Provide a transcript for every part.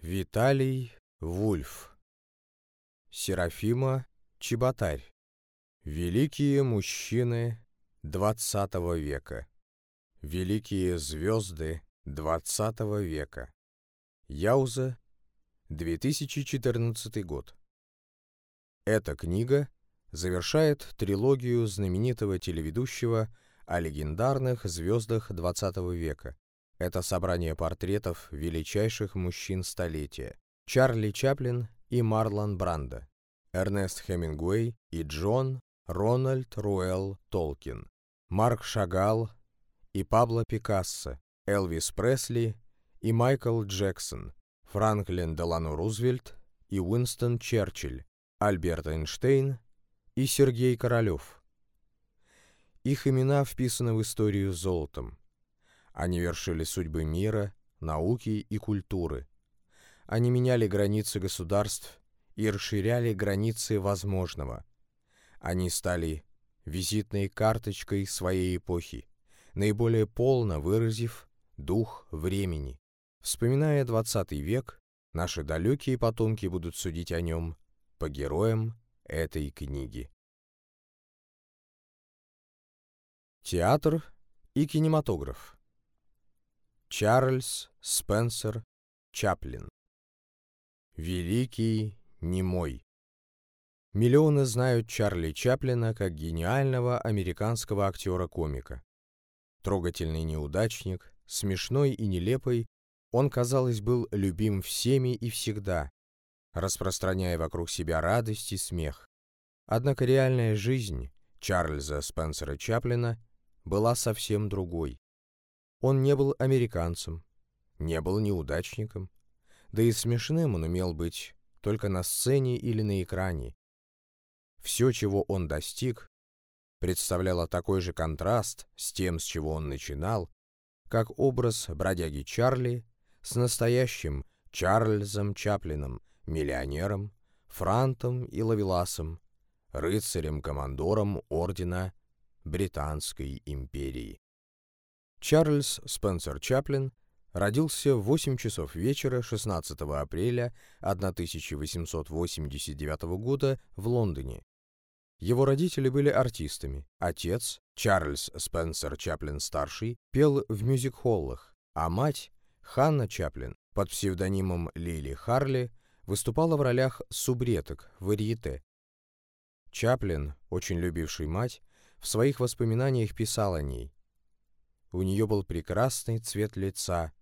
Виталий Вульф. Серафима Чеботарь. Великие мужчины XX века. Великие звезды XX века. Яуза, 2014 год. Эта книга завершает трилогию знаменитого телеведущего о легендарных звездах XX века. Это собрание портретов величайших мужчин столетия. Чарли Чаплин и Марлон Брандо, Эрнест Хемингуэй и Джон Рональд Руэлл Толкин, Марк Шагал и Пабло Пикассо, Элвис Пресли и Майкл Джексон, Франклин Делано Рузвельт и Уинстон Черчилль, Альберт Эйнштейн и Сергей Королёв. Их имена вписаны в историю золотом. Они вершили судьбы мира, науки и культуры. Они меняли границы государств и расширяли границы возможного. Они стали визитной карточкой своей эпохи, наиболее полно выразив дух времени. Вспоминая XX век, наши далекие потомки будут судить о нем по героям этой книги. Театр и кинематограф. Чарльз Спенсер Чаплин. Великий немой. Миллионы знают Чарли Чаплина как гениального американского актера-комика. Трогательный неудачник, смешной и нелепый, он, казалось, был любим всеми и всегда, распространяя вокруг себя радость и смех. Однако реальная жизнь Чарльза Спенсера Чаплина была совсем другой. Он не был американцем, не был неудачником, да и смешным он умел быть только на сцене или на экране. Все, чего он достиг, представляло такой же контраст с тем, с чего он начинал, как образ бродяги Чарли с настоящим Чарльзом Чаплином, миллионером, франтом и лавеласом, рыцарем-командором ордена Британской империи. Чарльз Спенсер Чаплин родился в 8 часов вечера 16 апреля 1889 года в Лондоне. Его родители были артистами. Отец, Чарльз Спенсер Чаплин-старший, пел в мюзик-холлах, а мать, Ханна Чаплин, под псевдонимом Лили Харли, выступала в ролях субреток в варьете. Чаплин, очень любивший мать, в своих воспоминаниях писал о ней. У нее был прекрасный цвет лица,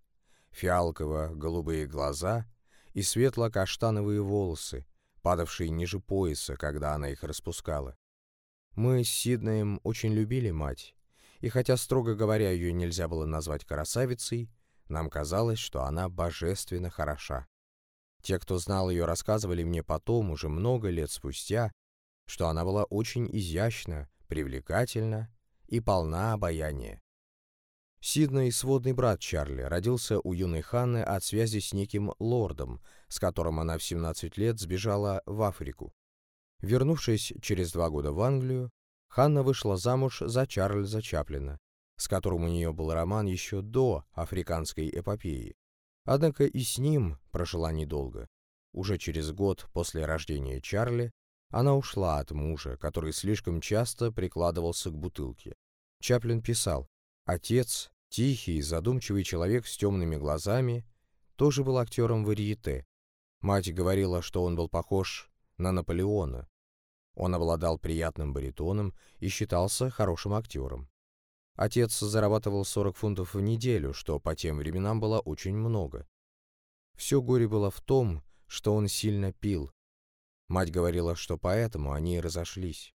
фиалково-голубые глаза и светло-каштановые волосы, падавшие ниже пояса, когда она их распускала. Мы с Сиднеем очень любили мать, и хотя, строго говоря, ее нельзя было назвать красавицей, нам казалось, что она божественно хороша. Те, кто знал ее, рассказывали мне потом, уже много лет спустя, что она была очень изящна, привлекательна и полна обаяния. Сидней, сводный брат Чарли, родился у юной Ханны от связи с неким лордом, с которым она в 17 лет сбежала в Африку. Вернувшись через два года в Англию, Ханна вышла замуж за Чарльза Чаплина, с которым у нее был роман еще до африканской эпопеи. Однако и с ним прожила недолго. Уже через год после рождения Чарли она ушла от мужа, который слишком часто прикладывался к бутылке. Чаплин писал, отец, тихий, задумчивый человек с темными глазами, тоже был актером варьете. Мать говорила, что он был похож на Наполеона. Он обладал приятным баритоном и считался хорошим актером. Отец зарабатывал 40 фунтов в неделю, что по тем временам было очень много. Все горе было в том, что он сильно пил, Мать говорила, что поэтому они и разошлись.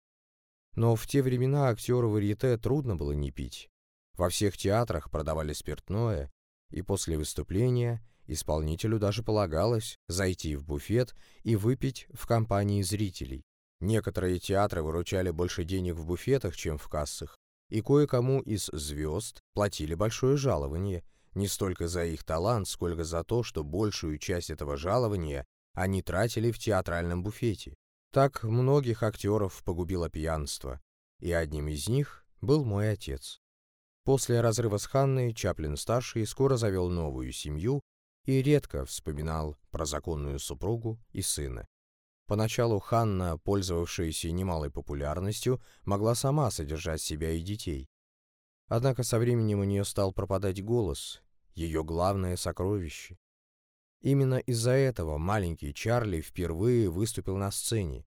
Но в те времена актеру варьете трудно было не пить. Во всех театрах продавали спиртное, и после выступления исполнителю даже полагалось зайти в буфет и выпить в компании зрителей. Некоторые театры выручали больше денег в буфетах, чем в кассах, и кое-кому из звезд платили большое жалование, не столько за их талант, сколько за то, что большую часть этого жалования они тратили в театральном буфете. Так многих актеров погубило пьянство, и одним из них был мой отец. После разрыва с Ханной Чаплин-старший скоро завел новую семью и редко вспоминал про законную супругу и сына. Поначалу Ханна, пользовавшаяся немалой популярностью, могла сама содержать себя и детей. Однако со временем у нее стал пропадать голос, ее главное сокровище. Именно из-за этого маленький Чарли впервые выступил на сцене.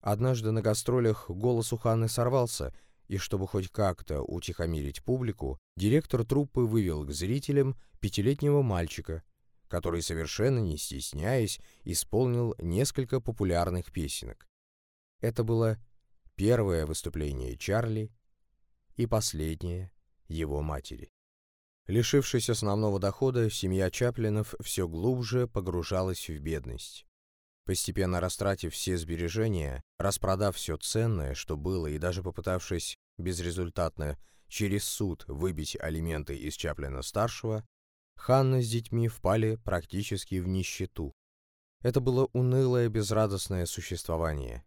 Однажды на гастролях голос у Ханны сорвался, и чтобы хоть как-то утихомирить публику, директор труппы вывел к зрителям пятилетнего мальчика, который, совершенно не стесняясь, исполнил несколько популярных песенок. Это было первое выступление Чарли и последнее его матери. Лишившись основного дохода, семья Чаплинов все глубже погружалась в бедность. Постепенно растратив все сбережения, распродав все ценное, что было, и даже попытавшись безрезультатно через суд выбить алименты из Чаплина-старшего, Ханна с детьми впали практически в нищету. Это было унылое, безрадостное существование.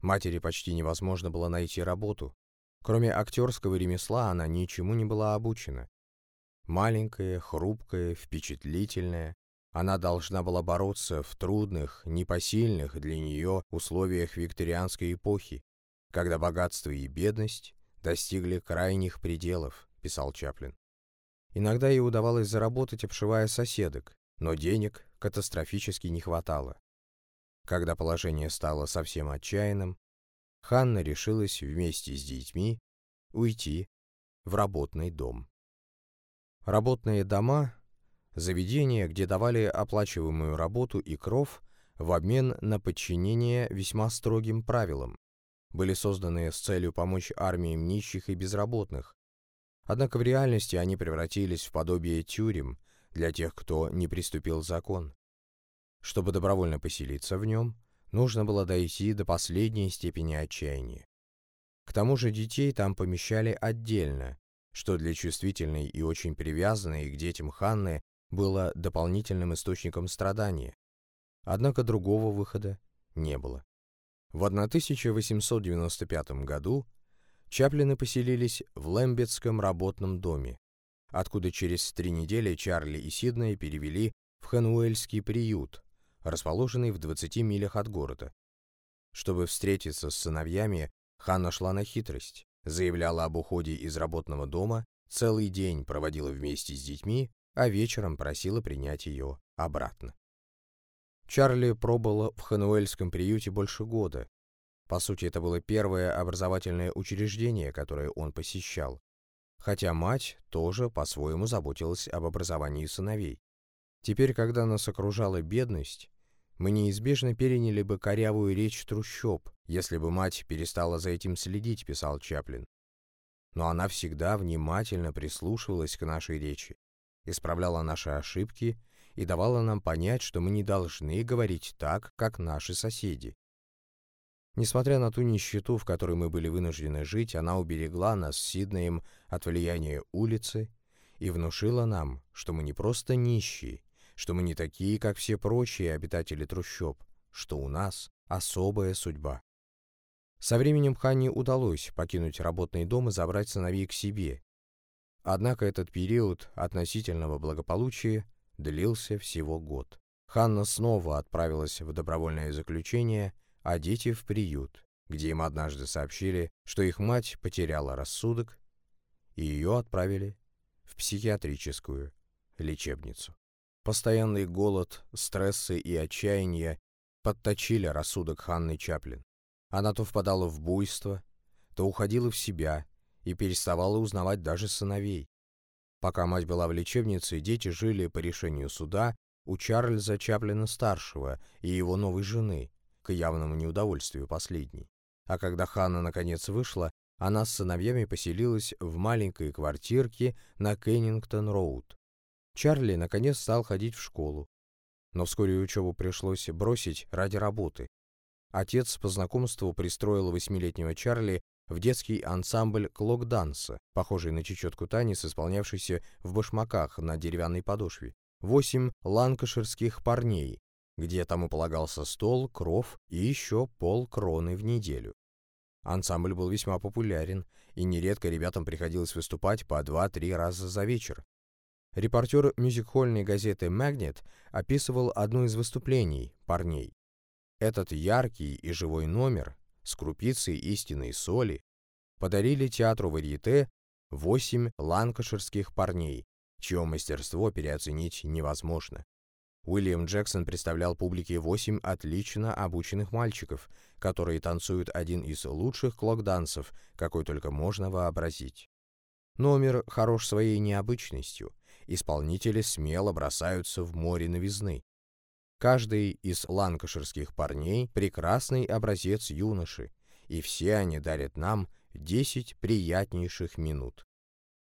Матери почти невозможно было найти работу. Кроме актерского ремесла она ничему не была обучена. Маленькая, хрупкая, впечатлительная, она должна была бороться в трудных, непосильных для нее условиях викторианской эпохи, когда богатство и бедность достигли крайних пределов, писал Чаплин. Иногда ей удавалось заработать, обшивая соседок, но денег катастрофически не хватало. Когда положение стало совсем отчаянным, Ханна решилась вместе с детьми уйти в работный дом. Работные дома – заведения, где давали оплачиваемую работу и кров в обмен на подчинение весьма строгим правилам, были созданы с целью помочь армиям нищих и безработных, Однако в реальности они превратились в подобие тюрем для тех, кто не приступил закон. Чтобы добровольно поселиться в нем, нужно было дойти до последней степени отчаяния. К тому же детей там помещали отдельно, что для чувствительной и очень привязанной к детям Ханны было дополнительным источником страдания. Однако другого выхода не было. В 1895 году Чаплины поселились в Лэмбетском работном доме, откуда через три недели Чарли и Сиднey перевели в Хэнуэльский приют, расположенный в 20 милях от города. Чтобы встретиться с сыновьями, Ханна шла на хитрость, заявляла об уходе из работного дома, целый день проводила вместе с детьми, а вечером просила принять ее обратно. Чарли пробыла в Хануэльском приюте больше года, по сути, это было первое образовательное учреждение, которое он посещал. Хотя мать тоже по-своему заботилась об образовании сыновей. Теперь, когда нас окружала бедность, мы неизбежно переняли бы корявую речь трущоб, если бы мать перестала за этим следить, писал Чаплин. Но она всегда внимательно прислушивалась к нашей речи, исправляла наши ошибки и давала нам понять, что мы не должны говорить так, как наши соседи. Несмотря на ту нищету, в которой мы были вынуждены жить, она уберегла нас с Сиднеем от влияния улицы и внушила нам, что мы не просто нищие, что мы не такие, как все прочие обитатели трущоб, что у нас особая судьба. Со временем Ханне удалось покинуть работный дом и забрать сыновей к себе. Однако этот период относительного благополучия длился всего год. Ханна снова отправилась в добровольное заключение – а дети в приют, где им однажды сообщили, что их мать потеряла рассудок, и ее отправили в психиатрическую лечебницу. Постоянный голод, стрессы и отчаяние подточили рассудок Ханны Чаплин. Она то впадала в буйство, то уходила в себя и переставала узнавать даже сыновей. Пока мать была в лечебнице, дети жили по решению суда у Чарльза Чаплина-старшего и его новой жены, к явному неудовольствию последней. А когда Ханна наконец вышла, она с сыновьями поселилась в маленькой квартирке на Кеннингтон-роуд. Чарли наконец стал ходить в школу, но вскоре учебу пришлось бросить ради работы. Отец по знакомству пристроил восьмилетнего Чарли в детский ансамбль клок-данса, похожий на чечетку танец, исполнявшийся в башмаках на деревянной подошве. Восемь ланкаширских парней, где тому полагался стол, кров и еще пол кроны в неделю. Ансамбль был весьма популярен, и нередко ребятам приходилось выступать по два-три раза за вечер. Репортер мюзик-хольной газеты «Магнит» описывал одно из выступлений парней. Этот яркий и живой номер с крупицей истинной соли подарили театру варьете восемь ланкаширских парней, чье мастерство переоценить невозможно. Уильям Джексон представлял публике восемь отлично обученных мальчиков, которые танцуют один из лучших клок-дансов, какой только можно вообразить. Номер хорош своей необычностью. Исполнители смело бросаются в море новизны. Каждый из ланкаширских парней – прекрасный образец юноши, и все они дарят нам 10 приятнейших минут.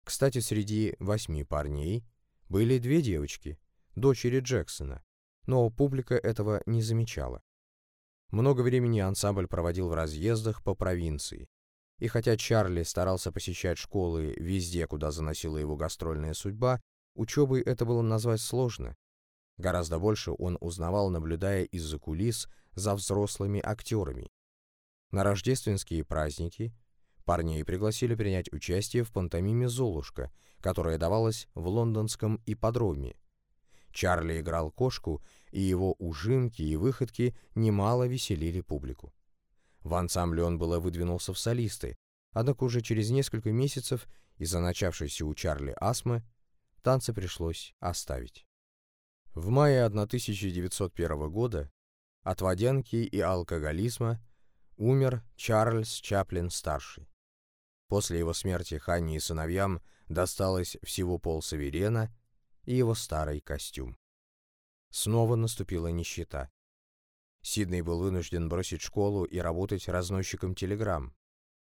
Кстати, среди восьми парней были две девочки, дочери Джексона, но публика этого не замечала. Много времени ансамбль проводил в разъездах по провинции, и хотя Чарли старался посещать школы везде, куда заносила его гастрольная судьба, учебой это было назвать сложно. Гораздо больше он узнавал, наблюдая из-за кулис за взрослыми актерами. На рождественские праздники парней пригласили принять участие в пантомиме «Золушка», которая давалась в лондонском ипподроме. Чарли играл кошку, и его ужимки и выходки немало веселили публику. В ансамбле он было выдвинулся в солисты, однако уже через несколько месяцев из-за начавшейся у Чарли астмы танцы пришлось оставить. В мае 1901 года от водянки и алкоголизма умер Чарльз Чаплин-старший. После его смерти Ханне и сыновьям досталось всего пол саверена и его старый костюм. Снова наступила нищета. Сидней был вынужден бросить школу и работать разносчиком телеграмм.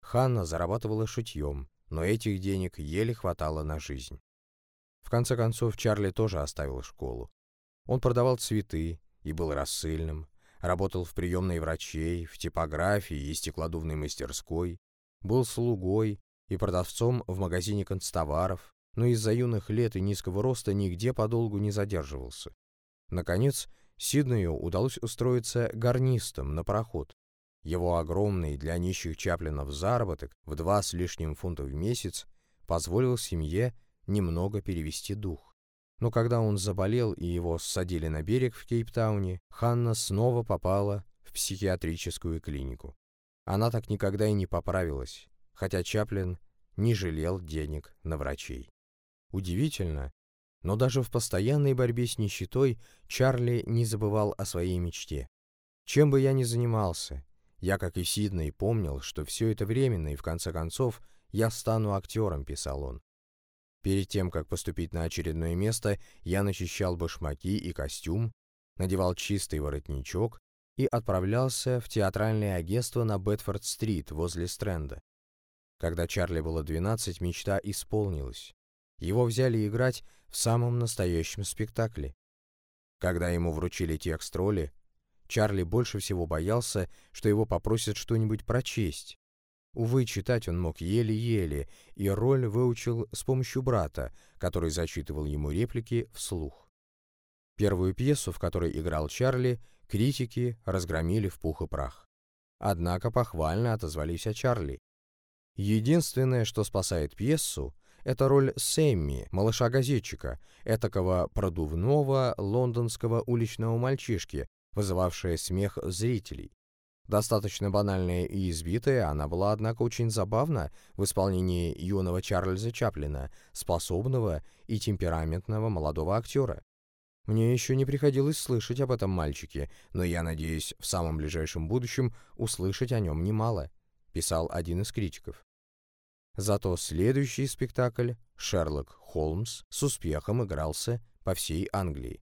Ханна зарабатывала шитьем, но этих денег еле хватало на жизнь. В конце концов, Чарли тоже оставил школу. Он продавал цветы и был рассыльным, работал в приемной врачей, в типографии и стеклодувной мастерской, был слугой и продавцом в магазине констоваров, но из-за юных лет и низкого роста нигде подолгу не задерживался. Наконец, Сиднею удалось устроиться гарнистом на пароход. Его огромный для нищих Чаплинов заработок в два с лишним фунта в месяц позволил семье немного перевести дух. Но когда он заболел и его ссадили на берег в Кейптауне, Ханна снова попала в психиатрическую клинику. Она так никогда и не поправилась, хотя Чаплин не жалел денег на врачей. Удивительно, но даже в постоянной борьбе с нищетой Чарли не забывал о своей мечте. Чем бы я ни занимался, я, как и Сидней, помнил, что все это временно, и в конце концов я стану актером, писал он. Перед тем, как поступить на очередное место, я начищал башмаки и костюм, надевал чистый воротничок и отправлялся в театральное агентство на Бетфорд-стрит возле Стрэнда. Когда Чарли было 12, мечта исполнилась. Его взяли играть в самом настоящем спектакле. Когда ему вручили текст роли, Чарли больше всего боялся, что его попросят что-нибудь прочесть. Увы, читать он мог еле-еле, и роль выучил с помощью брата, который зачитывал ему реплики вслух. Первую пьесу, в которой играл Чарли, критики разгромили в пух и прах. Однако похвально отозвались о Чарли. Единственное, что спасает пьесу, это роль Сэмми, малыша-газетчика, этакого продувного лондонского уличного мальчишки, вызывавшая смех зрителей. Достаточно банальная и избитая, она была, однако, очень забавна в исполнении юного Чарльза Чаплина, способного и темпераментного молодого актера. Мне еще не приходилось слышать об этом мальчике, но я надеюсь в самом ближайшем будущем услышать о нем немало, писал один из критиков. Зато следующий спектакль «Шерлок Холмс» с успехом игрался по всей Англии.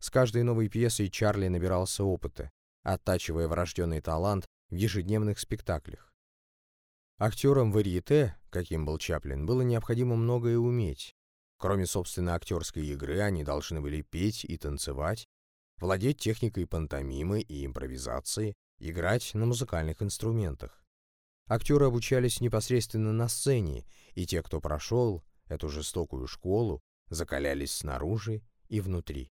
С каждой новой пьесой Чарли набирался опыта оттачивая врожденный талант в ежедневных спектаклях. Актерам варьете, каким был Чаплин, было необходимо многое уметь. Кроме, собственно, актерской игры, они должны были петь и танцевать, владеть техникой пантомимы и импровизации, играть на музыкальных инструментах. Актеры обучались непосредственно на сцене, и те, кто прошел эту жестокую школу, закалялись снаружи и внутри.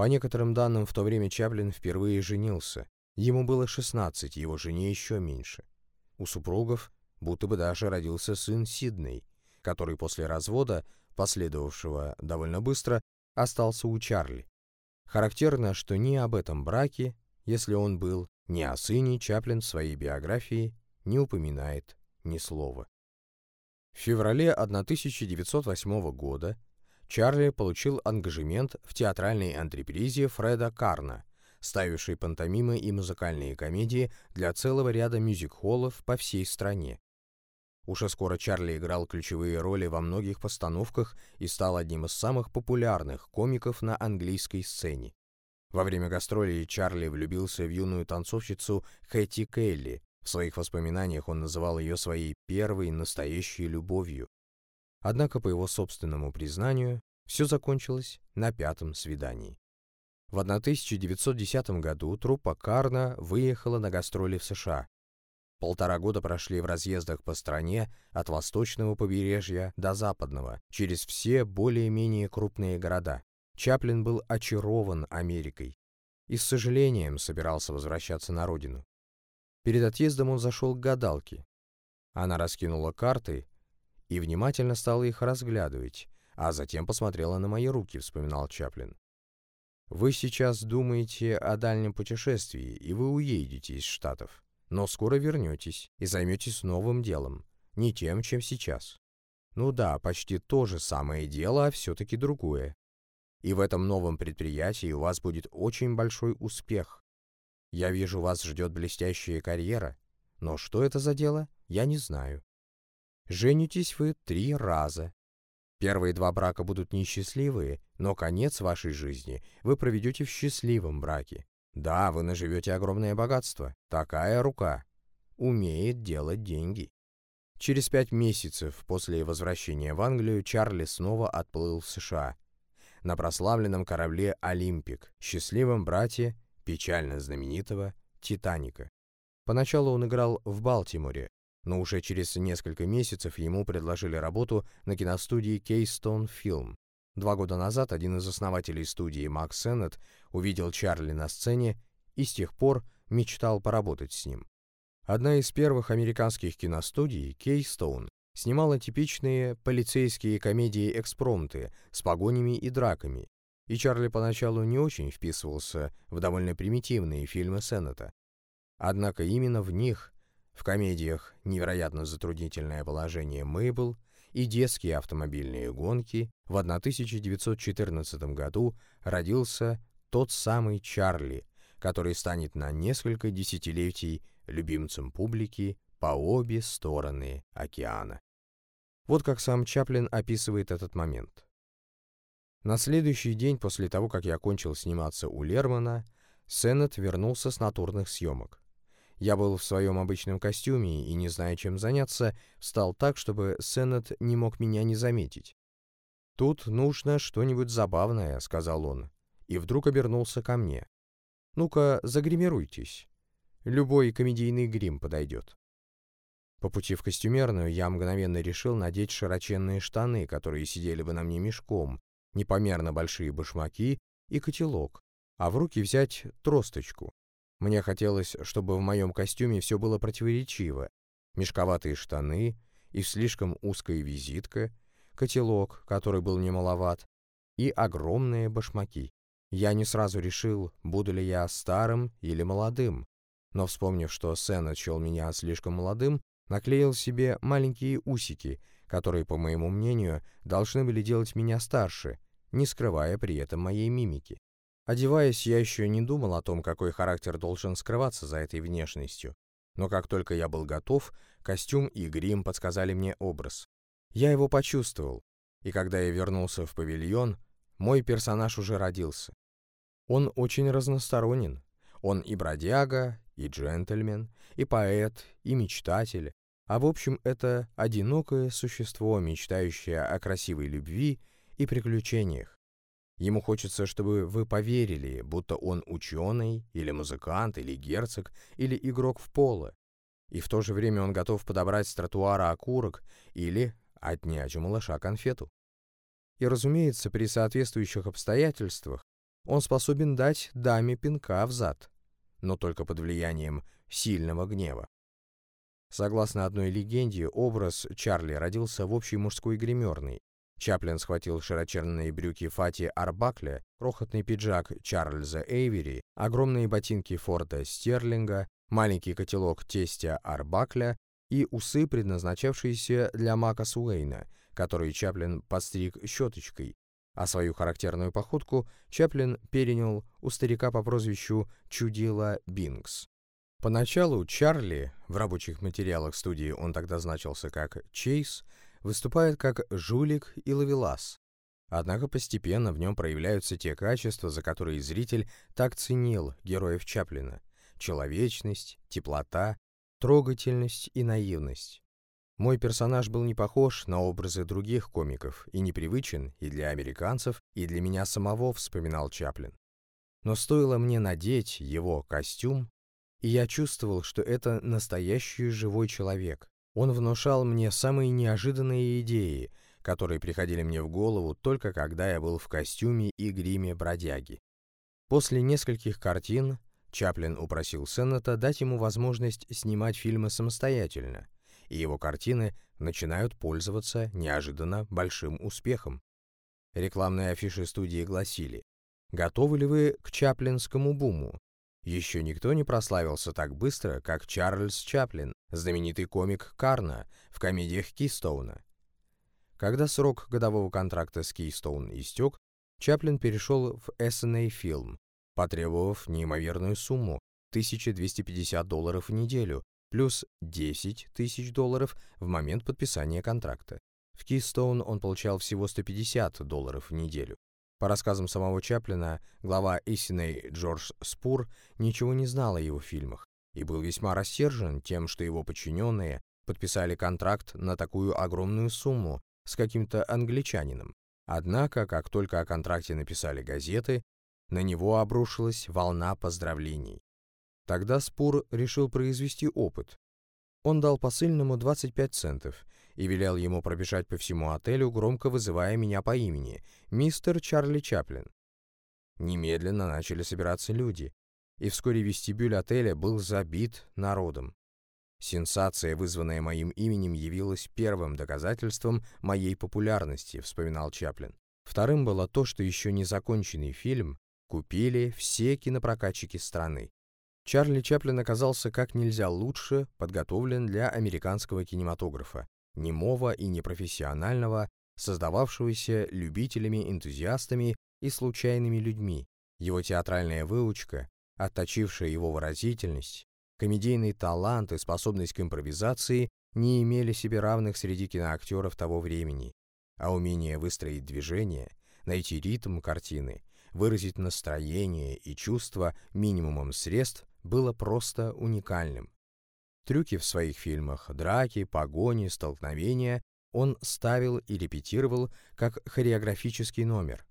По некоторым данным, в то время Чаплин впервые женился. Ему было 16, его жене еще меньше. У супругов будто бы даже родился сын Сидней, который после развода последовавшего довольно быстро, остался у Чарли. Характерно, что ни об этом браке, если он был, ни о сыне Чаплин в своей биографии не упоминает ни слова. В феврале 1908 года Чарли получил ангажемент в театральной антрепризе Фреда Карна, ставившей пантомимы и музыкальные комедии для целого ряда мюзик-холлов по всей стране. Уже скоро Чарли играл ключевые роли во многих постановках и стал одним из самых популярных комиков на английской сцене. Во время гастролей Чарли влюбился в юную танцовщицу Хэти Келли. В своих воспоминаниях он называл ее своей первой настоящей любовью. Однако, по его собственному признанию, все закончилось на пятом свидании. В 1910 году труппа Карна выехала на гастроли в США. Полтора года прошли в разъездах по стране от восточного побережья до западного, через все более-менее крупные города. Чаплин был очарован Америкой и с сожалением собирался возвращаться на родину. Перед отъездом он зашел к гадалке. Она раскинула карты и внимательно стала их разглядывать, а затем посмотрела на мои руки, вспоминал Чаплин. Вы сейчас думаете о дальнем путешествии, и вы уедете из Штатов, но скоро вернетесь и займетесь новым делом, не тем, чем сейчас. Ну да, почти то же самое дело, а все-таки другое. И в этом новом предприятии у вас будет очень большой успех. Я вижу, вас ждет блестящая карьера, но что это за дело, я не знаю. Женитесь вы три раза. Первые два брака будут несчастливые, но конец вашей жизни вы проведете в счастливом браке. Да, вы наживете огромное богатство. Такая рука умеет делать деньги. Через пять месяцев после возвращения в Англию Чарли снова отплыл в США. На прославленном корабле «Олимпик», счастливом брате печально знаменитого «Титаника». Поначалу он играл в Балтиморе, но уже через несколько месяцев ему предложили работу на киностудии Keystone Film. Два года назад один из основателей студии Макс Сеннет увидел Чарли на сцене и с тех пор мечтал поработать с ним. Одна из первых американских киностудий, Keystone, снимала типичные полицейские комедии-экспромты с погонями и драками, и Чарли поначалу не очень вписывался в довольно примитивные фильмы Сеннета. Однако именно в них в комедиях «Невероятно затруднительное положение Мейбл» и «Детские автомобильные гонки» в 1914 году родился тот самый Чарли, который станет на несколько десятилетий любимцем публики по обе стороны океана. Вот как сам Чаплин описывает этот момент. На следующий день после того, как я кончил сниматься у Лермана, Сеннет вернулся с натурных съемок. Я был в своем обычном костюме и, не зная, чем заняться, встал так, чтобы Сеннет не мог меня не заметить. «Тут нужно что-нибудь забавное», — сказал он, и вдруг обернулся ко мне. «Ну-ка, загримируйтесь. Любой комедийный грим подойдет». По пути в костюмерную я мгновенно решил надеть широченные штаны, которые сидели бы на мне мешком, непомерно большие башмаки и котелок, а в руки взять тросточку. Мне хотелось, чтобы в моем костюме все было противоречиво. Мешковатые штаны и слишком узкая визитка, котелок, который был немаловат, и огромные башмаки. Я не сразу решил, буду ли я старым или молодым, но, вспомнив, что Сен отчел меня слишком молодым, наклеил себе маленькие усики, которые, по моему мнению, должны были делать меня старше, не скрывая при этом моей мимики. Одеваясь, я еще не думал о том, какой характер должен скрываться за этой внешностью. Но как только я был готов, костюм и грим подсказали мне образ. Я его почувствовал, и когда я вернулся в павильон, мой персонаж уже родился. Он очень разносторонен. Он и бродяга, и джентльмен, и поэт, и мечтатель. А в общем, это одинокое существо, мечтающее о красивой любви и приключениях. Ему хочется, чтобы вы поверили, будто он ученый, или музыкант, или герцог, или игрок в поло. И в то же время он готов подобрать с тротуара окурок или отнять у малыша конфету. И, разумеется, при соответствующих обстоятельствах он способен дать даме пинка в зад, но только под влиянием сильного гнева. Согласно одной легенде, образ Чарли родился в общей мужской гримерной, Чаплин схватил широченные брюки Фати Арбакля, крохотный пиджак Чарльза Эйвери, огромные ботинки Форда Стерлинга, маленький котелок тестя Арбакля и усы, предназначавшиеся для Мака Суэйна, который Чаплин подстриг щеточкой, а свою характерную походку Чаплин перенял у старика по прозвищу Чудила Бинкс. Поначалу Чарли, в рабочих материалах студии он тогда значился как Чейз, выступает как жулик и ловелас. Однако постепенно в нем проявляются те качества, за которые зритель так ценил героев Чаплина – человечность, теплота, трогательность и наивность. Мой персонаж был не похож на образы других комиков и непривычен и для американцев, и для меня самого, вспоминал Чаплин. Но стоило мне надеть его костюм, и я чувствовал, что это настоящий живой человек, он внушал мне самые неожиданные идеи, которые приходили мне в голову только когда я был в костюме и гриме бродяги. После нескольких картин Чаплин упросил Сеннета дать ему возможность снимать фильмы самостоятельно, и его картины начинают пользоваться неожиданно большим успехом. Рекламные афиши студии гласили «Готовы ли вы к чаплинскому буму? Еще никто не прославился так быстро, как Чарльз Чаплин, знаменитый комик Карна в комедиях Кистоуна. Когда срок годового контракта с Кейстоун истек, Чаплин перешел в SNA Film, потребовав неимоверную сумму – 1250 долларов в неделю, плюс 10 тысяч долларов в момент подписания контракта. В Keystone он получал всего 150 долларов в неделю. По рассказам самого Чаплина, глава истинной Джордж Спур ничего не знал о его фильмах и был весьма рассержен тем, что его подчиненные подписали контракт на такую огромную сумму с каким-то англичанином. Однако, как только о контракте написали газеты, на него обрушилась волна поздравлений. Тогда Спур решил произвести опыт. Он дал посыльному 25 центов и велел ему пробежать по всему отелю, громко вызывая меня по имени, мистер Чарли Чаплин. Немедленно начали собираться люди, и вскоре вестибюль отеля был забит народом. Сенсация, вызванная моим именем, явилась первым доказательством моей популярности, вспоминал Чаплин. Вторым было то, что еще не законченный фильм купили все кинопрокатчики страны. Чарли Чаплин оказался как нельзя лучше подготовлен для американского кинематографа, немого и непрофессионального, создававшегося любителями, энтузиастами и случайными людьми. Его театральная выучка, отточившая его выразительность, комедийный талант и способность к импровизации не имели себе равных среди киноактеров того времени, а умение выстроить движение, найти ритм картины, выразить настроение и чувство минимумом средств было просто уникальным. Трюки в своих фильмах, драки, погони, столкновения он ставил и репетировал как хореографический номер.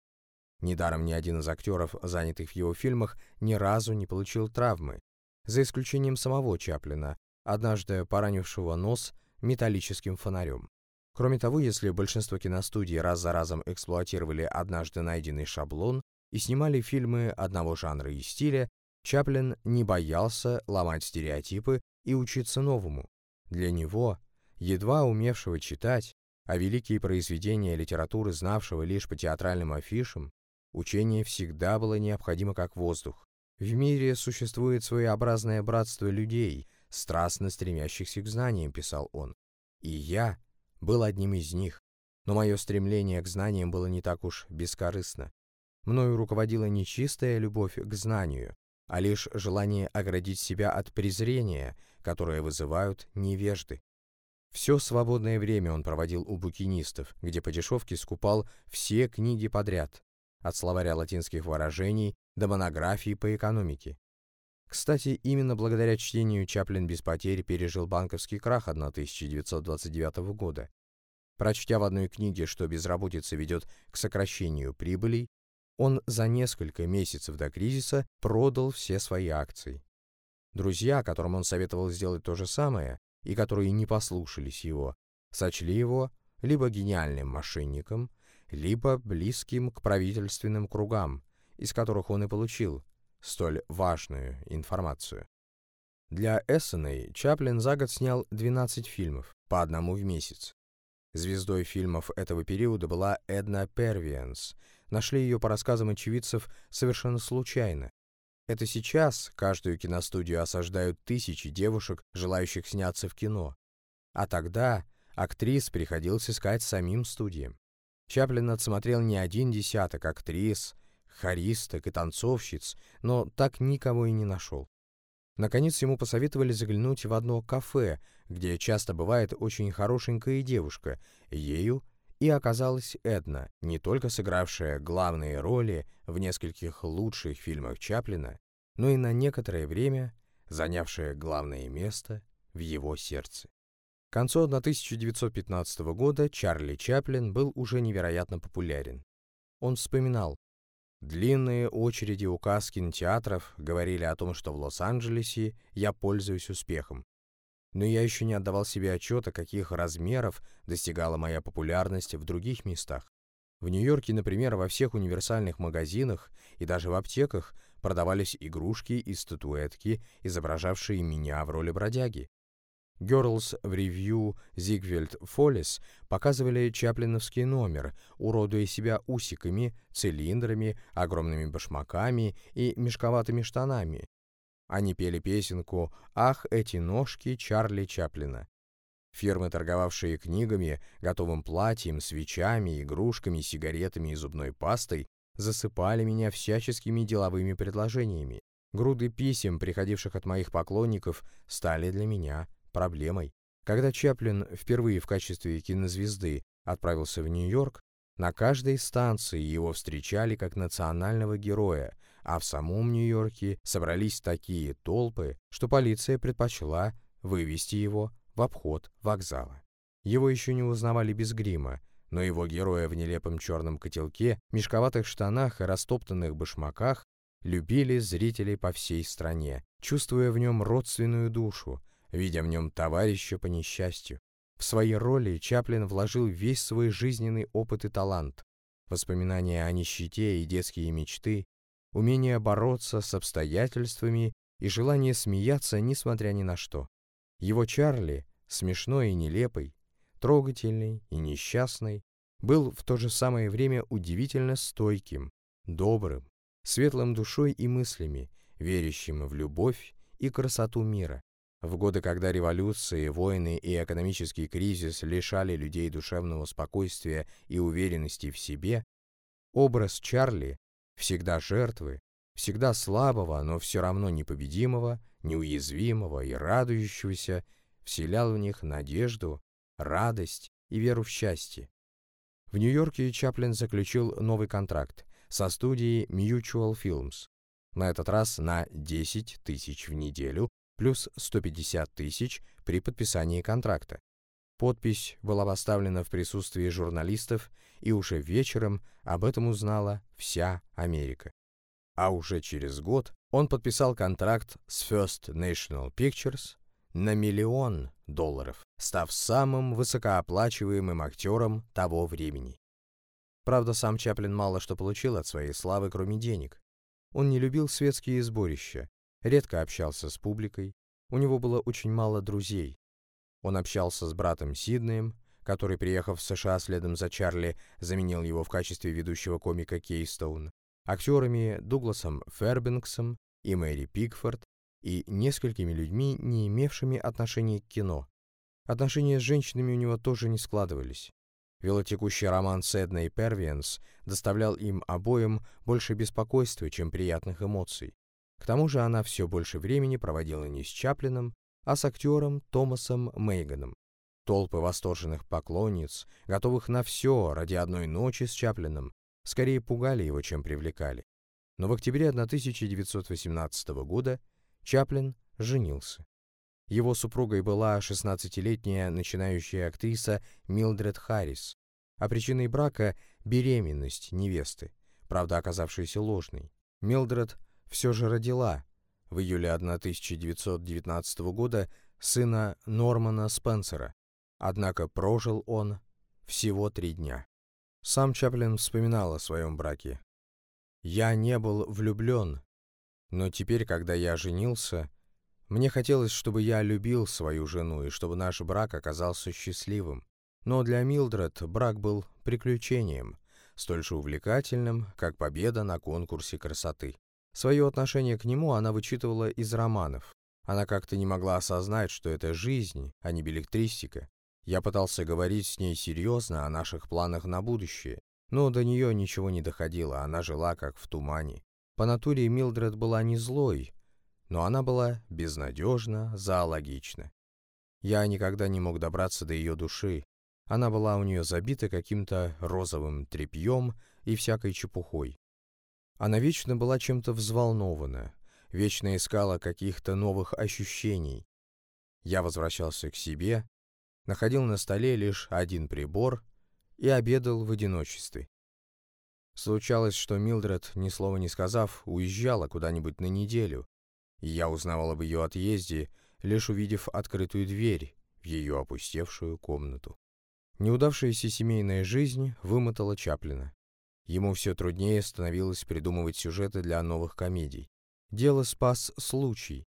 Недаром ни один из актеров, занятых в его фильмах, ни разу не получил травмы, за исключением самого Чаплина, однажды поранившего нос металлическим фонарем. Кроме того, если большинство киностудий раз за разом эксплуатировали однажды найденный шаблон и снимали фильмы одного жанра и стиля, Чаплин не боялся ломать стереотипы и учиться новому. Для него, едва умевшего читать, а великие произведения литературы знавшего лишь по театральным афишам, учение всегда было необходимо как воздух. В мире существует своеобразное братство людей, страстно стремящихся к знаниям, писал он. И я был одним из них, но мое стремление к знаниям было не так уж бескорыстно. Мною руководила не чистая любовь к знанию, а лишь желание оградить себя от презрения, которое вызывают невежды. Все свободное время он проводил у букинистов, где по дешевке скупал все книги подряд, от словаря латинских выражений до монографии по экономике. Кстати, именно благодаря чтению Чаплин без потерь пережил банковский крах 1929 года. Прочтя в одной книге, что безработица ведет к сокращению прибылей, он за несколько месяцев до кризиса продал все свои акции. Друзья, которым он советовал сделать то же самое, и которые не послушались его, сочли его либо гениальным мошенником, либо близким к правительственным кругам, из которых он и получил столь важную информацию. Для Эссена Чаплин за год снял 12 фильмов, по одному в месяц. Звездой фильмов этого периода была Эдна Первиенс. Нашли ее по рассказам очевидцев совершенно случайно. Это сейчас каждую киностудию осаждают тысячи девушек, желающих сняться в кино. А тогда актрис приходилось искать самим студиям. Чаплин отсмотрел не один десяток актрис, хористок и танцовщиц, но так никого и не нашел. Наконец ему посоветовали заглянуть в одно кафе, где часто бывает очень хорошенькая девушка. Ею и оказалась Эдна, не только сыгравшая главные роли в нескольких лучших фильмах Чаплина, но и на некоторое время занявшая главное место в его сердце. К концу 1915 года Чарли Чаплин был уже невероятно популярен. Он вспоминал, Длинные очереди у касс кинотеатров говорили о том, что в Лос-Анджелесе я пользуюсь успехом. Но я еще не отдавал себе отчета, каких размеров достигала моя популярность в других местах. В Нью-Йорке, например, во всех универсальных магазинах и даже в аптеках продавались игрушки и статуэтки, изображавшие меня в роли бродяги. Girls в ревью Зигвельд Фоллис показывали чаплиновский номер, уродуя себя усиками, цилиндрами, огромными башмаками и мешковатыми штанами. Они пели песенку «Ах, эти ножки Чарли Чаплина». Фирмы, торговавшие книгами, готовым платьем, свечами, игрушками, сигаретами и зубной пастой, засыпали меня всяческими деловыми предложениями. Груды писем, приходивших от моих поклонников, стали для меня проблемой. Когда Чаплин впервые в качестве кинозвезды отправился в Нью-Йорк, на каждой станции его встречали как национального героя, а в самом Нью-Йорке собрались такие толпы, что полиция предпочла вывести его в обход вокзала. Его еще не узнавали без грима, но его героя в нелепом черном котелке, мешковатых штанах и растоптанных башмаках любили зрители по всей стране, чувствуя в нем родственную душу, видя в нем товарища по несчастью. В свои роли Чаплин вложил весь свой жизненный опыт и талант, воспоминания о нищете и детские мечты, умение бороться с обстоятельствами и желание смеяться, несмотря ни на что. Его Чарли, смешной и нелепый, трогательный и несчастный, был в то же самое время удивительно стойким, добрым, светлым душой и мыслями, верящим в любовь и красоту мира. В годы, когда революции, войны и экономический кризис лишали людей душевного спокойствия и уверенности в себе, образ Чарли, всегда жертвы, всегда слабого, но все равно непобедимого, неуязвимого и радующегося, вселял в них надежду, радость и веру в счастье. В Нью-Йорке Чаплин заключил новый контракт со студией Mutual Films, на этот раз на 10 тысяч в неделю плюс 150 тысяч при подписании контракта. Подпись была поставлена в присутствии журналистов, и уже вечером об этом узнала вся Америка. А уже через год он подписал контракт с First National Pictures на миллион долларов, став самым высокооплачиваемым актером того времени. Правда, сам Чаплин мало что получил от своей славы, кроме денег. Он не любил светские сборища, редко общался с публикой, у него было очень мало друзей. Он общался с братом Сиднеем, который, приехав в США следом за Чарли, заменил его в качестве ведущего комика Кейстоун, актерами Дугласом Фербинксом и Мэри Пикфорд и несколькими людьми, не имевшими отношения к кино. Отношения с женщинами у него тоже не складывались. Велотекущий роман с Эдной Первиенс доставлял им обоим больше беспокойства, чем приятных эмоций. К тому же она все больше времени проводила не с Чаплином, а с актером Томасом Мейганом. Толпы восторженных поклонниц, готовых на все ради одной ночи с Чаплином, скорее пугали его, чем привлекали. Но в октябре 1918 года Чаплин женился. Его супругой была 16-летняя начинающая актриса Милдред Харрис, а причиной брака – беременность невесты, правда оказавшейся ложной. Милдред все же родила в июле 1919 года сына Нормана Спенсера, однако прожил он всего три дня. Сам Чаплин вспоминал о своем браке. «Я не был влюблен, но теперь, когда я женился, мне хотелось, чтобы я любил свою жену и чтобы наш брак оказался счастливым. Но для Милдред брак был приключением, столь же увлекательным, как победа на конкурсе красоты. Свое отношение к нему она вычитывала из романов. Она как-то не могла осознать, что это жизнь, а не билетристика. Я пытался говорить с ней серьезно о наших планах на будущее, но до нее ничего не доходило, она жила как в тумане. По натуре Милдред была не злой, но она была безнадежна, зоологична. Я никогда не мог добраться до ее души. Она была у нее забита каким-то розовым тряпьем и всякой чепухой. Она вечно была чем-то взволнована, вечно искала каких-то новых ощущений. Я возвращался к себе, находил на столе лишь один прибор и обедал в одиночестве. Случалось, что Милдред, ни слова не сказав, уезжала куда-нибудь на неделю, и я узнавал об ее отъезде, лишь увидев открытую дверь в ее опустевшую комнату. Неудавшаяся семейная жизнь вымотала Чаплина. Ему все труднее становилось придумывать сюжеты для новых комедий. Дело спас случай.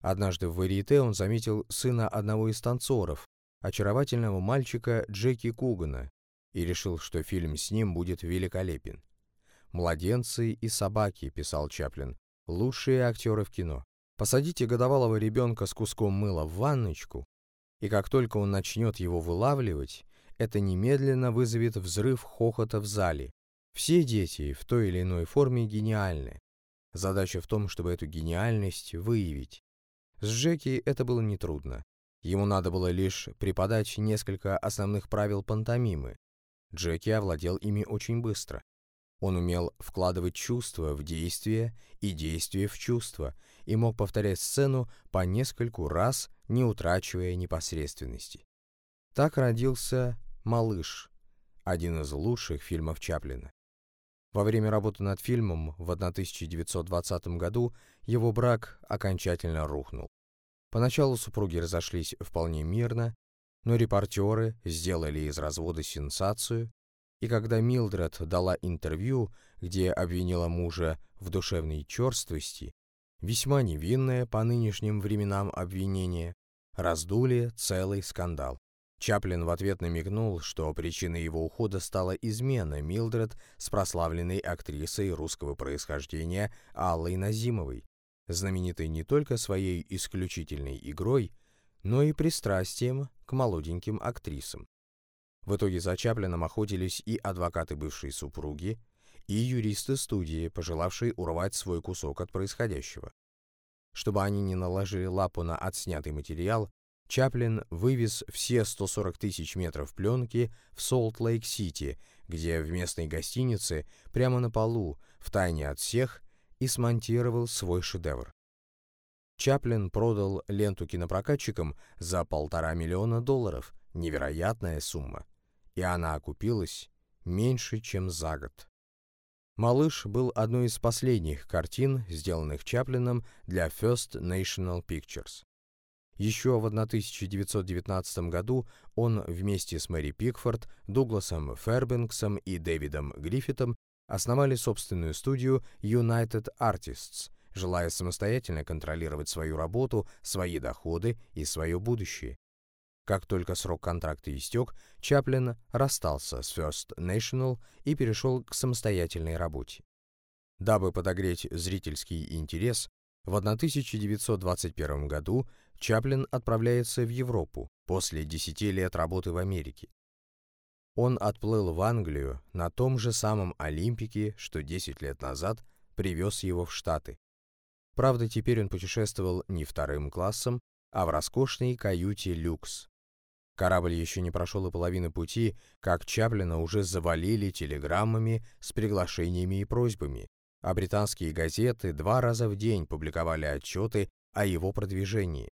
Однажды в варьете он заметил сына одного из танцоров, очаровательного мальчика Джеки Кугана, и решил, что фильм с ним будет великолепен. «Младенцы и собаки», — писал Чаплин, — «лучшие актеры в кино. Посадите годовалого ребенка с куском мыла в ванночку, и как только он начнет его вылавливать, это немедленно вызовет взрыв хохота в зале. Все дети в той или иной форме гениальны. Задача в том, чтобы эту гениальность выявить. С Джеки это было нетрудно. Ему надо было лишь преподать несколько основных правил пантомимы. Джеки овладел ими очень быстро. Он умел вкладывать чувства в действие и действие в чувства и мог повторять сцену по нескольку раз, не утрачивая непосредственности. Так родился «Малыш», один из лучших фильмов Чаплина. Во время работы над фильмом в 1920 году его брак окончательно рухнул. Поначалу супруги разошлись вполне мирно, но репортеры сделали из развода сенсацию, и когда Милдред дала интервью, где обвинила мужа в душевной черствости, весьма невинное по нынешним временам обвинение, раздули целый скандал. Чаплин в ответ намекнул, что причиной его ухода стала измена Милдред с прославленной актрисой русского происхождения Аллой Назимовой, знаменитой не только своей исключительной игрой, но и пристрастием к молоденьким актрисам. В итоге за Чаплином охотились и адвокаты бывшей супруги, и юристы студии, пожелавшие урвать свой кусок от происходящего. Чтобы они не наложили лапу на отснятый материал, Чаплин вывез все 140 тысяч метров пленки в Солт-Лейк-Сити, где в местной гостинице, прямо на полу, втайне от всех, и смонтировал свой шедевр. Чаплин продал ленту кинопрокатчикам за полтора миллиона долларов, невероятная сумма, и она окупилась меньше, чем за год. «Малыш» был одной из последних картин, сделанных Чаплином для First National Pictures. Еще в 1919 году он вместе с Мэри Пикфорд, Дугласом Фербенксом и Дэвидом Гриффитом основали собственную студию United Artists, желая самостоятельно контролировать свою работу, свои доходы и свое будущее. Как только срок контракта истек, Чаплин расстался с First National и перешел к самостоятельной работе. Дабы подогреть зрительский интерес, в 1921 году Чаплин отправляется в Европу после 10 лет работы в Америке. Он отплыл в Англию на том же самом Олимпике, что 10 лет назад привез его в Штаты. Правда, теперь он путешествовал не вторым классом, а в роскошной каюте «Люкс». Корабль еще не прошел и половины пути, как Чаплина уже завалили телеграммами с приглашениями и просьбами, а британские газеты два раза в день публиковали отчеты о его продвижении.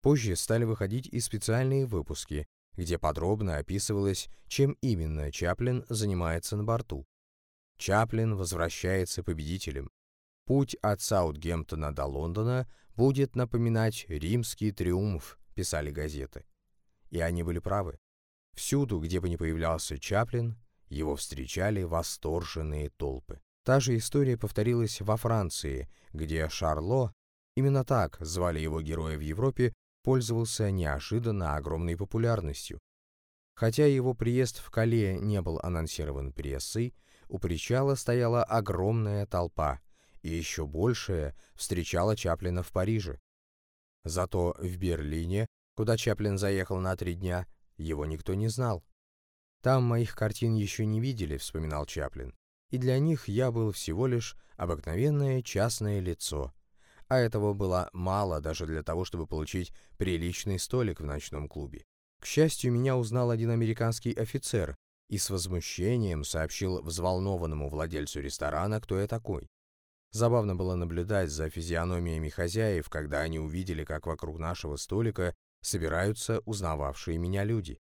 Позже стали выходить и специальные выпуски, где подробно описывалось, чем именно Чаплин занимается на борту. Чаплин возвращается победителем. Путь от Саутгемптона до Лондона будет напоминать римский триумф, писали газеты. И они были правы. Всюду, где бы ни появлялся Чаплин, его встречали восторженные толпы. Та же история повторилась во Франции, где Шарло, именно так звали его героя в Европе, пользовался неожиданно огромной популярностью. Хотя его приезд в Кале не был анонсирован прессой, у причала стояла огромная толпа, и еще большая встречала Чаплина в Париже. Зато в Берлине, куда Чаплин заехал на три дня, его никто не знал. «Там моих картин еще не видели», — вспоминал Чаплин, «и для них я был всего лишь обыкновенное частное лицо, а этого было мало даже для того, чтобы получить приличный столик в ночном клубе. К счастью, меня узнал один американский офицер и с возмущением сообщил взволнованному владельцу ресторана, кто я такой. Забавно было наблюдать за физиономиями хозяев, когда они увидели, как вокруг нашего столика собираются узнававшие меня люди.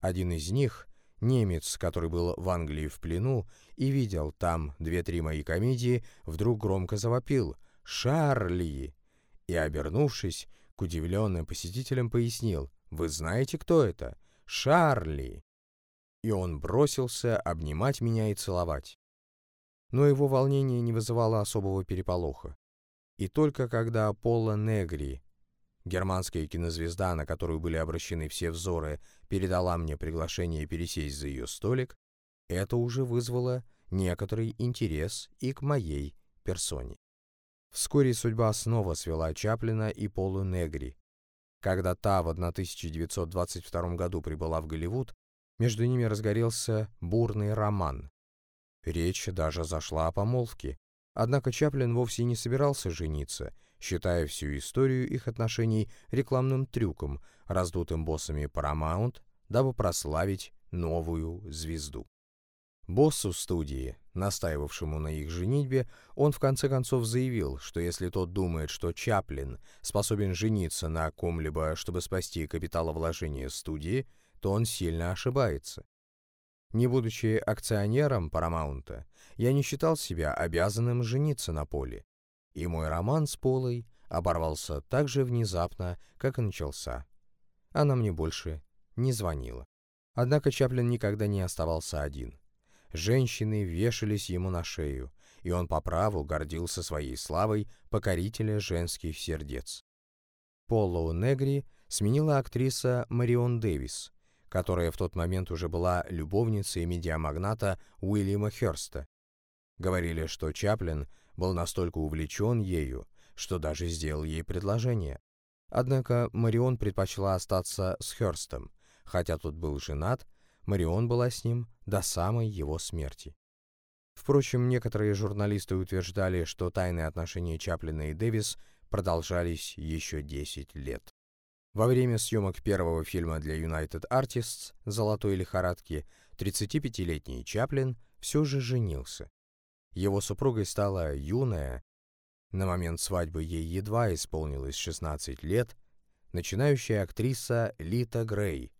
Один из них, немец, который был в Англии в плену и видел там две-три мои комедии, вдруг громко завопил «Шарли!» и, обернувшись, к удивленным посетителям пояснил «Вы знаете, кто это? Шарли!» И он бросился обнимать меня и целовать но его волнение не вызывало особого переполоха. И только когда Пола Негри, германская кинозвезда, на которую были обращены все взоры, передала мне приглашение пересесть за ее столик, это уже вызвало некоторый интерес и к моей персоне. Вскоре судьба снова свела Чаплина и Полу Негри. Когда та в 1922 году прибыла в Голливуд, между ними разгорелся бурный роман, Речь даже зашла о помолвке. Однако Чаплин вовсе не собирался жениться, считая всю историю их отношений рекламным трюком, раздутым боссами Paramount, дабы прославить новую звезду. Боссу студии, настаивавшему на их женитьбе, он в конце концов заявил, что если тот думает, что Чаплин способен жениться на ком-либо, чтобы спасти капиталовложение студии, то он сильно ошибается. Не будучи акционером Парамаунта, я не считал себя обязанным жениться на Поле, и мой роман с Полой оборвался так же внезапно, как и начался. Она мне больше не звонила. Однако Чаплин никогда не оставался один. Женщины вешались ему на шею, и он по праву гордился своей славой покорителя женских сердец. Полоу Негри сменила актриса Марион Дэвис, которая в тот момент уже была любовницей медиамагната Уильяма Херста. Говорили, что Чаплин был настолько увлечен ею, что даже сделал ей предложение. Однако Марион предпочла остаться с Херстом, хотя тот был женат, Марион была с ним до самой его смерти. Впрочем, некоторые журналисты утверждали, что тайные отношения Чаплина и Дэвис продолжались еще 10 лет. Во время съемок первого фильма для United Artists «Золотой лихорадки» 35-летний Чаплин все же женился. Его супругой стала юная, на момент свадьбы ей едва исполнилось 16 лет, начинающая актриса Лита Грей,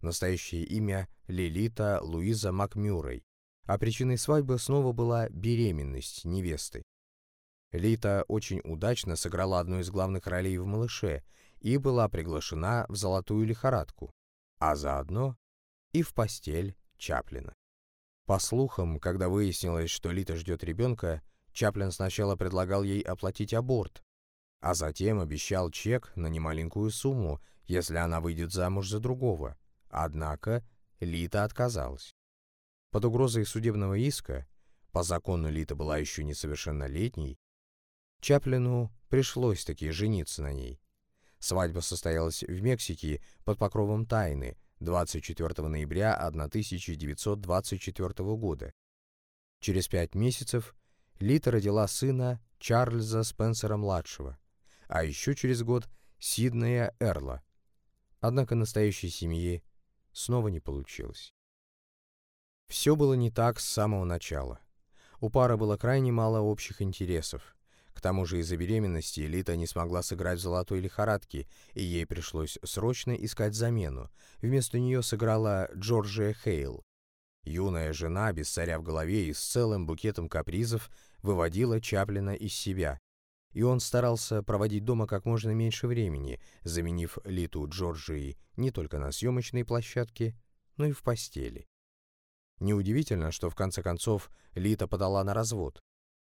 настоящее имя Лилита Луиза Макмюррей, а причиной свадьбы снова была беременность невесты. Лита очень удачно сыграла одну из главных ролей в «Малыше», и была приглашена в «Золотую лихорадку», а заодно и в постель Чаплина. По слухам, когда выяснилось, что Лита ждет ребенка, Чаплин сначала предлагал ей оплатить аборт, а затем обещал чек на немаленькую сумму, если она выйдет замуж за другого. Однако Лита отказалась. Под угрозой судебного иска, по закону Лита была еще несовершеннолетней, Чаплину пришлось таки жениться на ней. Свадьба состоялась в Мексике под покровом тайны 24 ноября 1924 года. Через пять месяцев Лита родила сына Чарльза Спенсера-младшего, а еще через год Сиднея Эрла. Однако настоящей семьи снова не получилось. Все было не так с самого начала. У пары было крайне мало общих интересов. К тому же из-за беременности Элита не смогла сыграть в «Золотой лихорадке», и ей пришлось срочно искать замену. Вместо нее сыграла Джорджия Хейл. Юная жена, без царя в голове и с целым букетом капризов, выводила Чаплина из себя. И он старался проводить дома как можно меньше времени, заменив Литу Джорджии не только на съемочной площадке, но и в постели. Неудивительно, что в конце концов Лита подала на развод.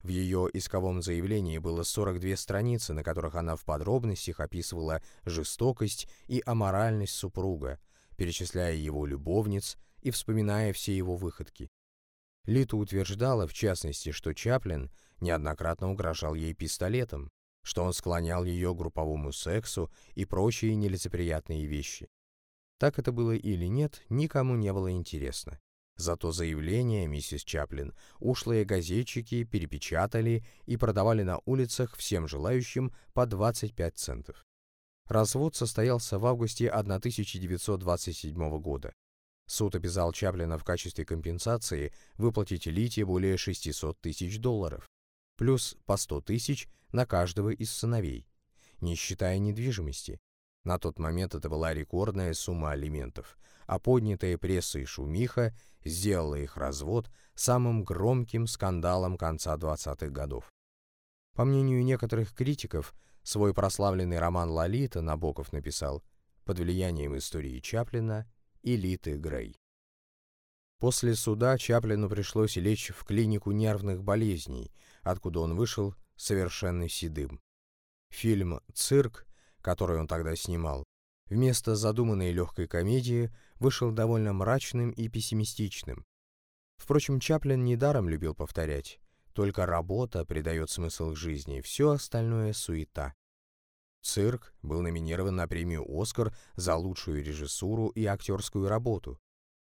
В ее исковом заявлении было 42 страницы, на которых она в подробностях описывала жестокость и аморальность супруга, перечисляя его любовниц и вспоминая все его выходки. Лита утверждала, в частности, что Чаплин неоднократно угрожал ей пистолетом, что он склонял ее к групповому сексу и прочие нелицеприятные вещи. Так это было или нет, никому не было интересно. Зато заявление миссис Чаплин ушлые газетчики перепечатали и продавали на улицах всем желающим по 25 центов. Развод состоялся в августе 1927 года. Суд обязал Чаплина в качестве компенсации выплатить Лите более 600 тысяч долларов, плюс по 100 тысяч на каждого из сыновей, не считая недвижимости. На тот момент это была рекордная сумма алиментов, а поднятая прессой шумиха сделала их развод самым громким скандалом конца 20-х годов. По мнению некоторых критиков, свой прославленный роман «Лолита» Набоков написал под влиянием истории Чаплина и Литы Грей. После суда Чаплину пришлось лечь в клинику нервных болезней, откуда он вышел совершенно седым. Фильм «Цирк», который он тогда снимал, вместо задуманной легкой комедии вышел довольно мрачным и пессимистичным. Впрочем, Чаплин недаром любил повторять «Только работа придает смысл жизни, все остальное — суета». «Цирк» был номинирован на премию «Оскар» за лучшую режиссуру и актерскую работу.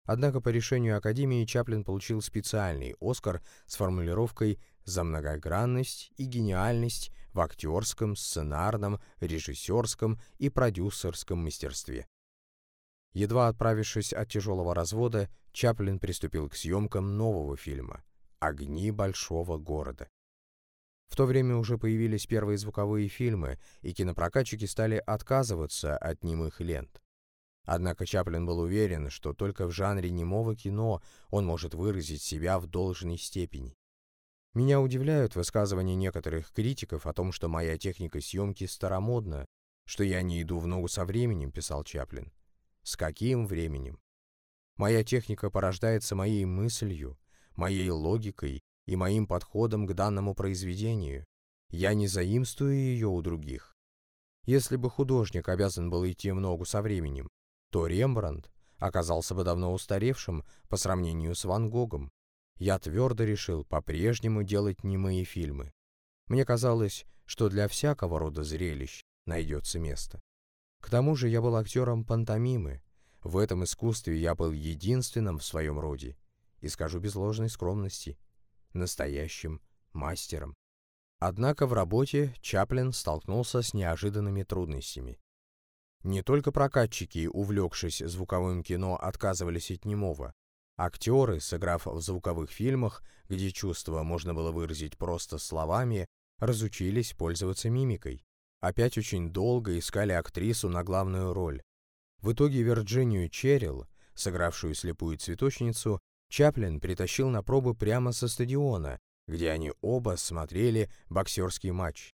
Однако по решению Академии Чаплин получил специальный «Оскар» с формулировкой «за многогранность и гениальность в актерском, сценарном, режиссерском и продюсерском мастерстве». Едва отправившись от тяжелого развода, Чаплин приступил к съемкам нового фильма «Огни большого города». В то время уже появились первые звуковые фильмы, и кинопрокатчики стали отказываться от немых лент. Однако Чаплин был уверен, что только в жанре немого кино он может выразить себя в должной степени. Меня удивляют высказывания некоторых критиков о том, что моя техника съемки старомодна, что я не иду в ногу со временем, писал Чаплин. С каким временем? Моя техника порождается моей мыслью, моей логикой и моим подходом к данному произведению. Я не заимствую ее у других. Если бы художник обязан был идти в ногу со временем, то Рембрандт оказался бы давно устаревшим по сравнению с Ван Гогом. Я твердо решил по-прежнему делать немые фильмы. Мне казалось, что для всякого рода зрелищ найдется место. К тому же я был актером пантомимы. В этом искусстве я был единственным в своем роде, и скажу без ложной скромности, настоящим мастером. Однако в работе Чаплин столкнулся с неожиданными трудностями. Не только прокатчики, увлекшись звуковым кино, отказывались от немого. Актеры, сыграв в звуковых фильмах, где чувства можно было выразить просто словами, разучились пользоваться мимикой опять очень долго искали актрису на главную роль. В итоге Вирджинию Черрилл, сыгравшую слепую цветочницу, Чаплин притащил на пробы прямо со стадиона, где они оба смотрели боксерский матч.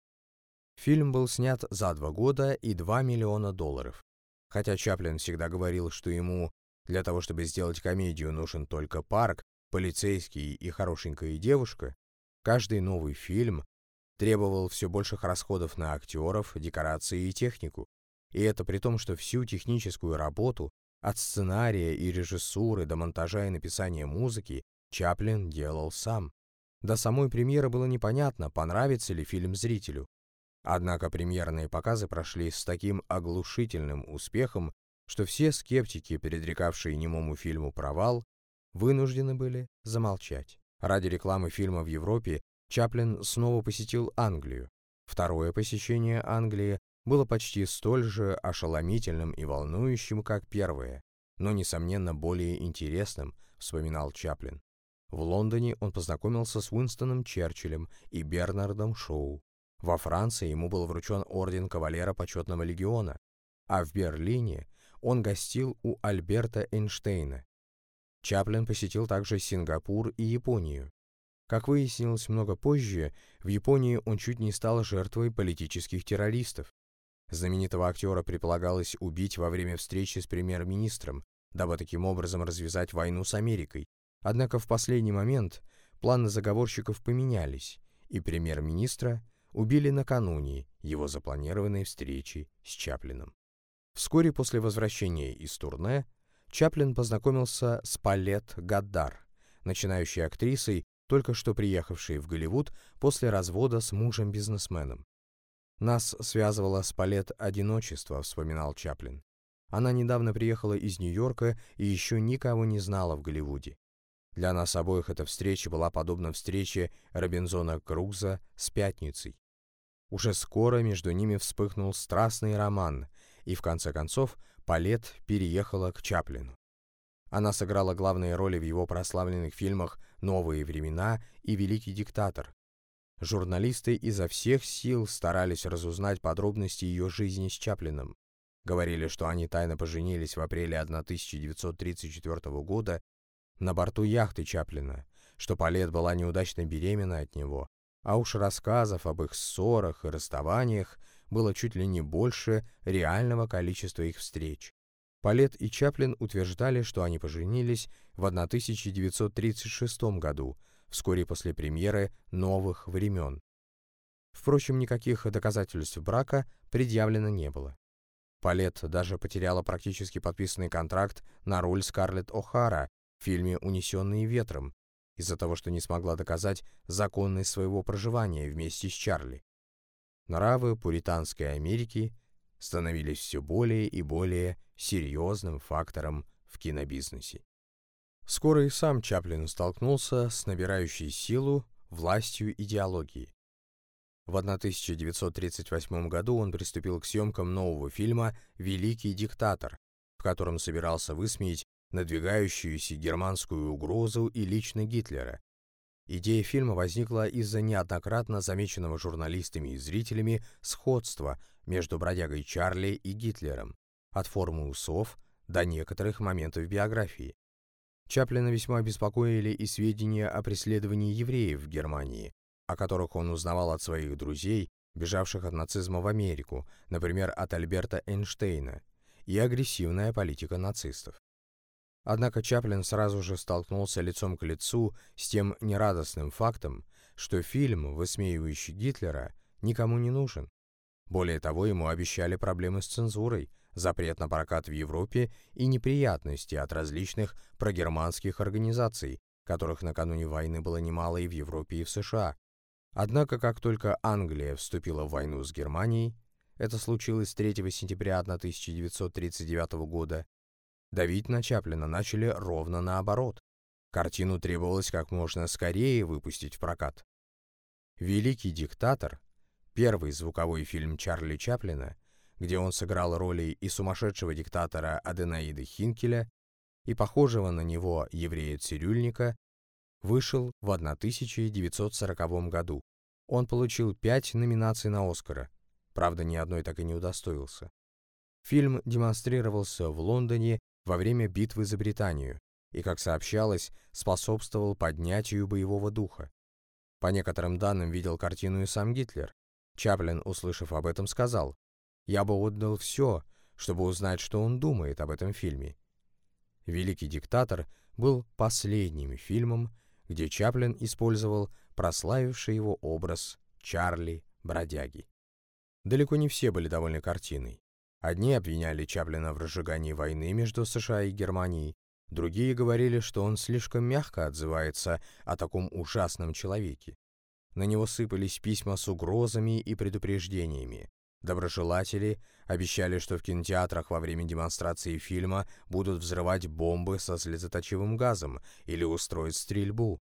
Фильм был снят за два года и 2 миллиона долларов. Хотя Чаплин всегда говорил, что ему для того, чтобы сделать комедию, нужен только парк, полицейский и хорошенькая девушка, каждый новый фильм требовал все больших расходов на актеров, декорации и технику. И это при том, что всю техническую работу, от сценария и режиссуры до монтажа и написания музыки, Чаплин делал сам. До самой премьеры было непонятно, понравится ли фильм зрителю. Однако премьерные показы прошли с таким оглушительным успехом, что все скептики, предрекавшие немому фильму провал, вынуждены были замолчать. Ради рекламы фильма в Европе Чаплин снова посетил Англию. Второе посещение Англии было почти столь же ошеломительным и волнующим, как первое, но, несомненно, более интересным, вспоминал Чаплин. В Лондоне он познакомился с Уинстоном Черчиллем и Бернардом Шоу. Во Франции ему был вручен орден кавалера почетного легиона, а в Берлине он гостил у Альберта Эйнштейна. Чаплин посетил также Сингапур и Японию. Как выяснилось много позже, в Японии он чуть не стал жертвой политических террористов. Знаменитого актера предполагалось убить во время встречи с премьер-министром, дабы таким образом развязать войну с Америкой. Однако в последний момент планы заговорщиков поменялись, и премьер-министра убили накануне его запланированной встречи с Чаплином. Вскоре после возвращения из турне Чаплин познакомился с Палет Гаддар, начинающей актрисой, только что приехавшей в Голливуд после развода с мужем-бизнесменом. «Нас связывало с Палет одиночество», — вспоминал Чаплин. Она недавно приехала из Нью-Йорка и еще никого не знала в Голливуде. Для нас обоих эта встреча была подобна встрече Робинзона Круза с Пятницей. Уже скоро между ними вспыхнул страстный роман, и в конце концов Палет переехала к Чаплину. Она сыграла главные роли в его прославленных фильмах «Новые времена» и «Великий диктатор». Журналисты изо всех сил старались разузнать подробности ее жизни с Чаплином. Говорили, что они тайно поженились в апреле 1934 года на борту яхты Чаплина, что Палет была неудачно беременна от него, а уж рассказов об их ссорах и расставаниях было чуть ли не больше реального количества их встреч. Палет и Чаплин утверждали, что они поженились в 1936 году, вскоре после премьеры «Новых времен». Впрочем, никаких доказательств брака предъявлено не было. Палет даже потеряла практически подписанный контракт на роль Скарлетт О'Хара в фильме «Унесенные ветром» из-за того, что не смогла доказать законность своего проживания вместе с Чарли. Нравы пуританской Америки становились все более и более серьезным фактором в кинобизнесе. Скоро и сам Чаплин столкнулся с набирающей силу властью идеологии. В 1938 году он приступил к съемкам нового фильма «Великий диктатор», в котором собирался высмеять надвигающуюся германскую угрозу и лично Гитлера. Идея фильма возникла из-за неоднократно замеченного журналистами и зрителями сходства между бродягой Чарли и Гитлером, от формы усов до некоторых моментов биографии. Чаплина весьма беспокоили и сведения о преследовании евреев в Германии, о которых он узнавал от своих друзей, бежавших от нацизма в Америку, например, от Альберта Эйнштейна, и агрессивная политика нацистов. Однако Чаплин сразу же столкнулся лицом к лицу с тем нерадостным фактом, что фильм, высмеивающий Гитлера, никому не нужен. Более того, ему обещали проблемы с цензурой, запрет на прокат в Европе и неприятности от различных прогерманских организаций, которых накануне войны было немало и в Европе, и в США, Однако, как только Англия вступила в войну с Германией, это случилось 3 сентября 1939 года, давить на Чаплина начали ровно наоборот. Картину требовалось как можно скорее выпустить в прокат. «Великий диктатор» — первый звуковой фильм Чарли Чаплина, где он сыграл роли и сумасшедшего диктатора Аденаида Хинкеля, и похожего на него еврея-цирюльника, вышел в 1940 году. Он получил пять номинаций на «Оскара», правда, ни одной так и не удостоился. Фильм демонстрировался в Лондоне во время битвы за Британию и, как сообщалось, способствовал поднятию боевого духа. По некоторым данным видел картину и сам Гитлер. Чаплин, услышав об этом, сказал, «Я бы отдал все, чтобы узнать, что он думает об этом фильме». «Великий диктатор» был последним фильмом, где Чаплин использовал прославивший его образ Чарли Бродяги. Далеко не все были довольны картиной. Одни обвиняли Чаплина в разжигании войны между США и Германией, другие говорили, что он слишком мягко отзывается о таком ужасном человеке. На него сыпались письма с угрозами и предупреждениями. Доброжелатели обещали, что в кинотеатрах во время демонстрации фильма будут взрывать бомбы со слезоточивым газом или устроить стрельбу.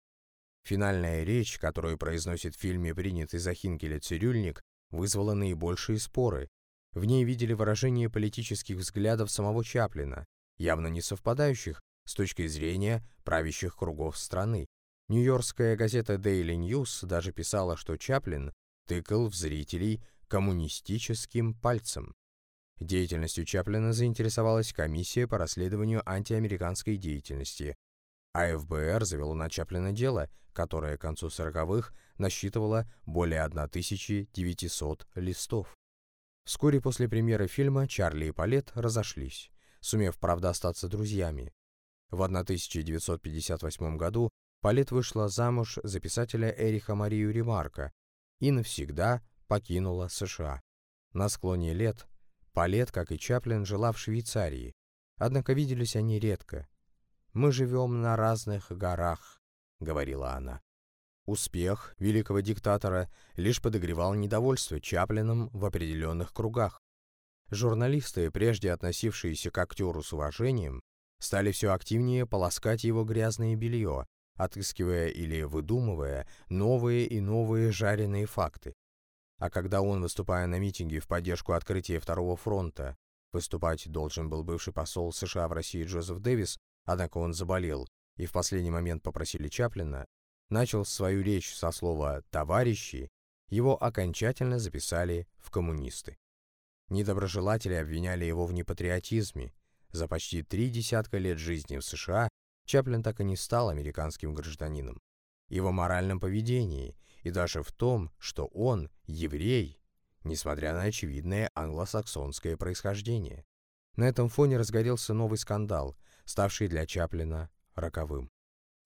Финальная речь, которую произносит в фильме принятый за Хинкеля цирюльник, вызвала наибольшие споры. В ней видели выражение политических взглядов самого Чаплина, явно не совпадающих с точки зрения правящих кругов страны. Нью-Йоркская газета Daily News даже писала, что Чаплин тыкал в зрителей коммунистическим пальцем. Деятельностью Чаплина заинтересовалась комиссия по расследованию антиамериканской деятельности, а ФБР завело на Чаплина дело, которое к концу 40-х насчитывало более 1900 листов. Вскоре после премьеры фильма Чарли и Палет разошлись, сумев, правда, остаться друзьями. В 1958 году Палет вышла замуж за писателя Эриха Марию Ремарка и навсегда покинула США. На склоне лет Палет, как и Чаплин, жила в Швейцарии. Однако виделись они редко. «Мы живем на разных горах», — говорила она. Успех великого диктатора лишь подогревал недовольство Чаплином в определенных кругах. Журналисты, прежде относившиеся к актеру с уважением, стали все активнее полоскать его грязное белье, отыскивая или выдумывая новые и новые жареные факты. А когда он, выступая на митинге в поддержку открытия Второго фронта, выступать должен был бывший посол США в России Джозеф Дэвис, однако он заболел, и в последний момент попросили Чаплина, начал свою речь со слова «товарищи», его окончательно записали в коммунисты. Недоброжелатели обвиняли его в непатриотизме. За почти три десятка лет жизни в США Чаплин так и не стал американским гражданином. Его моральном поведении и даже в том, что он еврей, несмотря на очевидное англосаксонское происхождение. На этом фоне разгорелся новый скандал, ставший для Чаплина роковым.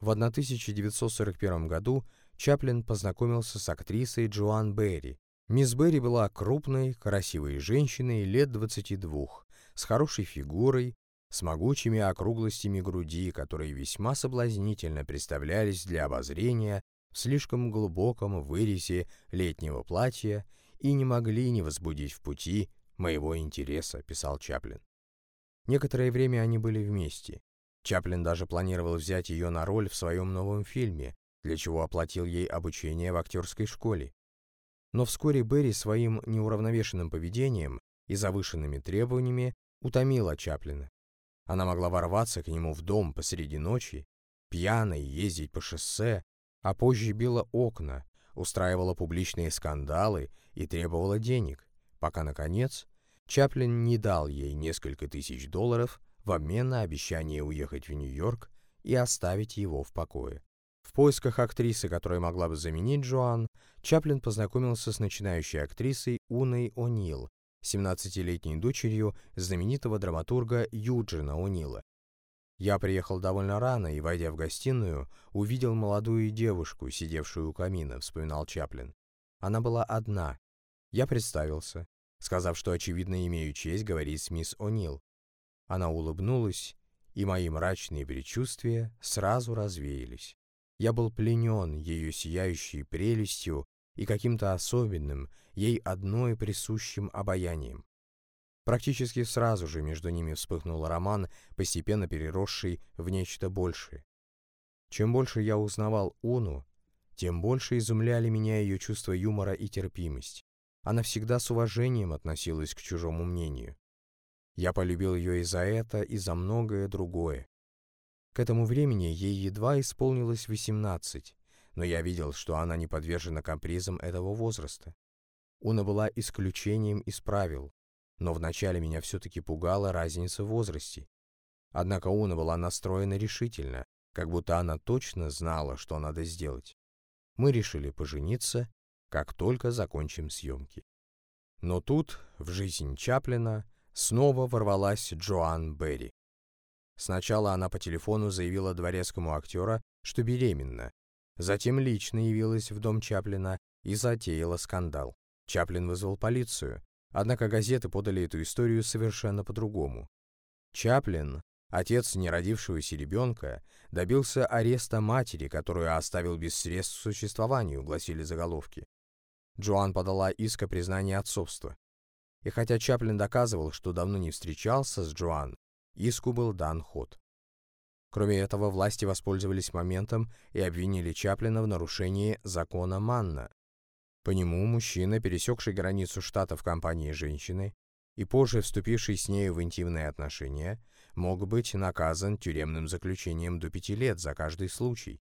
В 1941 году Чаплин познакомился с актрисой Джоан Берри. Мисс Берри была крупной, красивой женщиной лет 22, с хорошей фигурой, с могучими округлостями груди, которые весьма соблазнительно представлялись для обозрения в слишком глубоком вырезе летнего платья и не могли не возбудить в пути моего интереса, писал Чаплин. Некоторое время они были вместе. Чаплин даже планировал взять ее на роль в своем новом фильме, для чего оплатил ей обучение в актерской школе. Но вскоре Берри своим неуравновешенным поведением и завышенными требованиями утомила Чаплина. Она могла ворваться к нему в дом посреди ночи, пьяной ездить по шоссе, а позже била окна, устраивала публичные скандалы и требовала денег, пока, наконец, Чаплин не дал ей несколько тысяч долларов в обмен на обещание уехать в Нью-Йорк и оставить его в покое. В поисках актрисы, которая могла бы заменить Джоан, Чаплин познакомился с начинающей актрисой Уной О'Нил, 17-летней дочерью знаменитого драматурга Юджина О'Нила. Я приехал довольно рано и, войдя в гостиную, увидел молодую девушку, сидевшую у камина, вспоминал Чаплин. Она была одна. Я представился, сказав, что, очевидно, имею честь говорить с мисс О'Нил. Она улыбнулась, и мои мрачные предчувствия сразу развеялись. Я был пленен ее сияющей прелестью и каким-то особенным, ей одной присущим обаянием. Практически сразу же между ними вспыхнул роман, постепенно переросший в нечто большее. Чем больше я узнавал Уну, тем больше изумляли меня ее чувство юмора и терпимость. Она всегда с уважением относилась к чужому мнению. Я полюбил ее и за это, и за многое другое. К этому времени ей едва исполнилось восемнадцать, но я видел, что она не подвержена капризам этого возраста. Уна была исключением из правил, но вначале меня все-таки пугала разница в возрасте. Однако Уна была настроена решительно, как будто она точно знала, что надо сделать. Мы решили пожениться, как только закончим съемки. Но тут, в жизнь Чаплина, снова ворвалась Джоан Берри. Сначала она по телефону заявила дворецкому актера, что беременна. Затем лично явилась в дом Чаплина и затеяла скандал. Чаплин вызвал полицию, однако газеты подали эту историю совершенно по-другому. Чаплин, отец неродившегося ребенка, добился ареста матери, которую оставил без средств к существованию, гласили заголовки. Джоан подала иск о признании отцовства. И хотя Чаплин доказывал, что давно не встречался с Джоан, иску был дан ход. Кроме этого, власти воспользовались моментом и обвинили Чаплина в нарушении закона Манна. По нему мужчина, пересекший границу штата в компании женщины и позже вступивший с нею в интимные отношения, мог быть наказан тюремным заключением до пяти лет за каждый случай.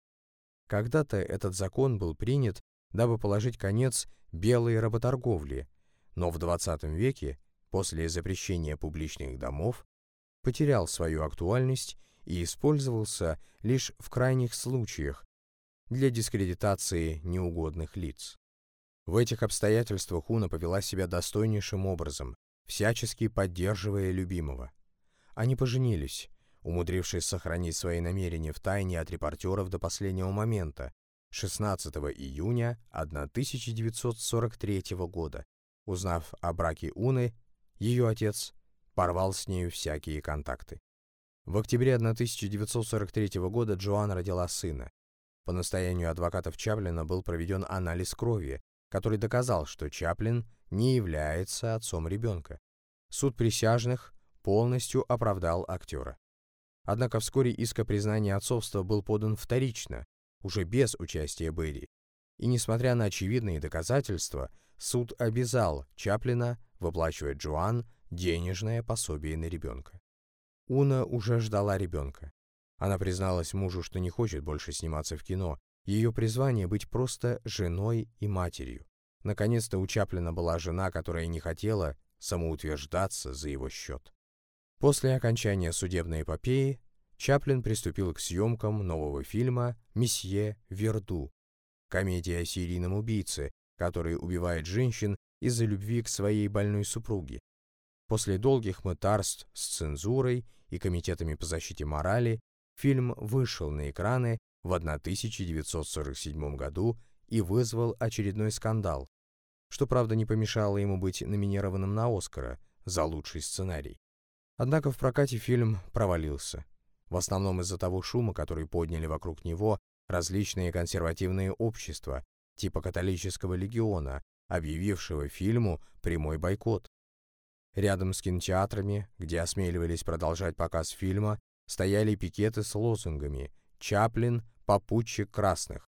Когда-то этот закон был принят, дабы положить конец белой работорговле, но в XX веке, после запрещения публичных домов, потерял свою актуальность и использовался лишь в крайних случаях для дискредитации неугодных лиц. В этих обстоятельствах Уна повела себя достойнейшим образом, всячески поддерживая любимого. Они поженились, умудрившись сохранить свои намерения в тайне от репортеров до последнего момента, 16 июня 1943 года, Узнав о браке Уны, ее отец порвал с нею всякие контакты. В октябре 1943 года Джоан родила сына. По настоянию адвокатов Чаплина был проведен анализ крови, который доказал, что Чаплин не является отцом ребенка. Суд присяжных полностью оправдал актера. Однако вскоре иск о признании отцовства был подан вторично, уже без участия Берри. И несмотря на очевидные доказательства, суд обязал Чаплина выплачивать Джоан денежное пособие на ребенка. Уна уже ждала ребенка. Она призналась мужу, что не хочет больше сниматься в кино. Ее призвание — быть просто женой и матерью. Наконец-то у Чаплина была жена, которая не хотела самоутверждаться за его счет. После окончания судебной эпопеи Чаплин приступил к съемкам нового фильма «Месье Верду», комедия о серийном убийце, который убивает женщин из-за любви к своей больной супруге. После долгих мытарств с цензурой и комитетами по защите морали, фильм вышел на экраны в 1947 году и вызвал очередной скандал, что, правда, не помешало ему быть номинированным на «Оскара» за лучший сценарий. Однако в прокате фильм провалился, в основном из-за того шума, который подняли вокруг него различные консервативные общества, типа католического легиона, объявившего фильму прямой бойкот. Рядом с кинотеатрами, где осмеливались продолжать показ фильма, стояли пикеты с лозунгами «Чаплин – попутчик красных»,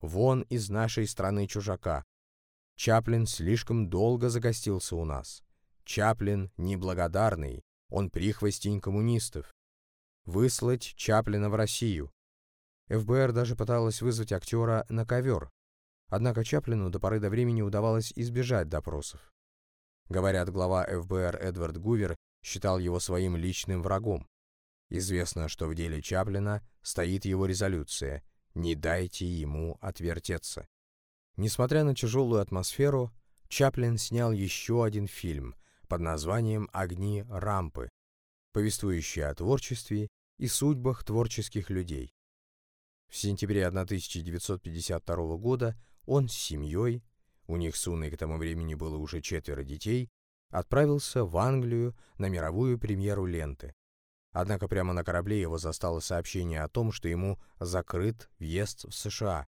«Вон из нашей страны чужака», «Чаплин слишком долго загостился у нас», «Чаплин неблагодарный, он прихвостень коммунистов», «Выслать Чаплина в Россию». ФБР даже пыталась вызвать актера на ковер, однако Чаплину до поры до времени удавалось избежать допросов. Говорят, глава ФБР Эдвард Гувер считал его своим личным врагом. Известно, что в деле Чаплина стоит его резолюция «Не дайте ему отвертеться». Несмотря на тяжелую атмосферу, Чаплин снял еще один фильм под названием «Огни рампы», повествующий о творчестве и судьбах творческих людей. В сентябре 1952 года он с семьей у них с Уной к тому времени было уже четверо детей, отправился в Англию на мировую премьеру ленты. Однако прямо на корабле его застало сообщение о том, что ему закрыт въезд в США,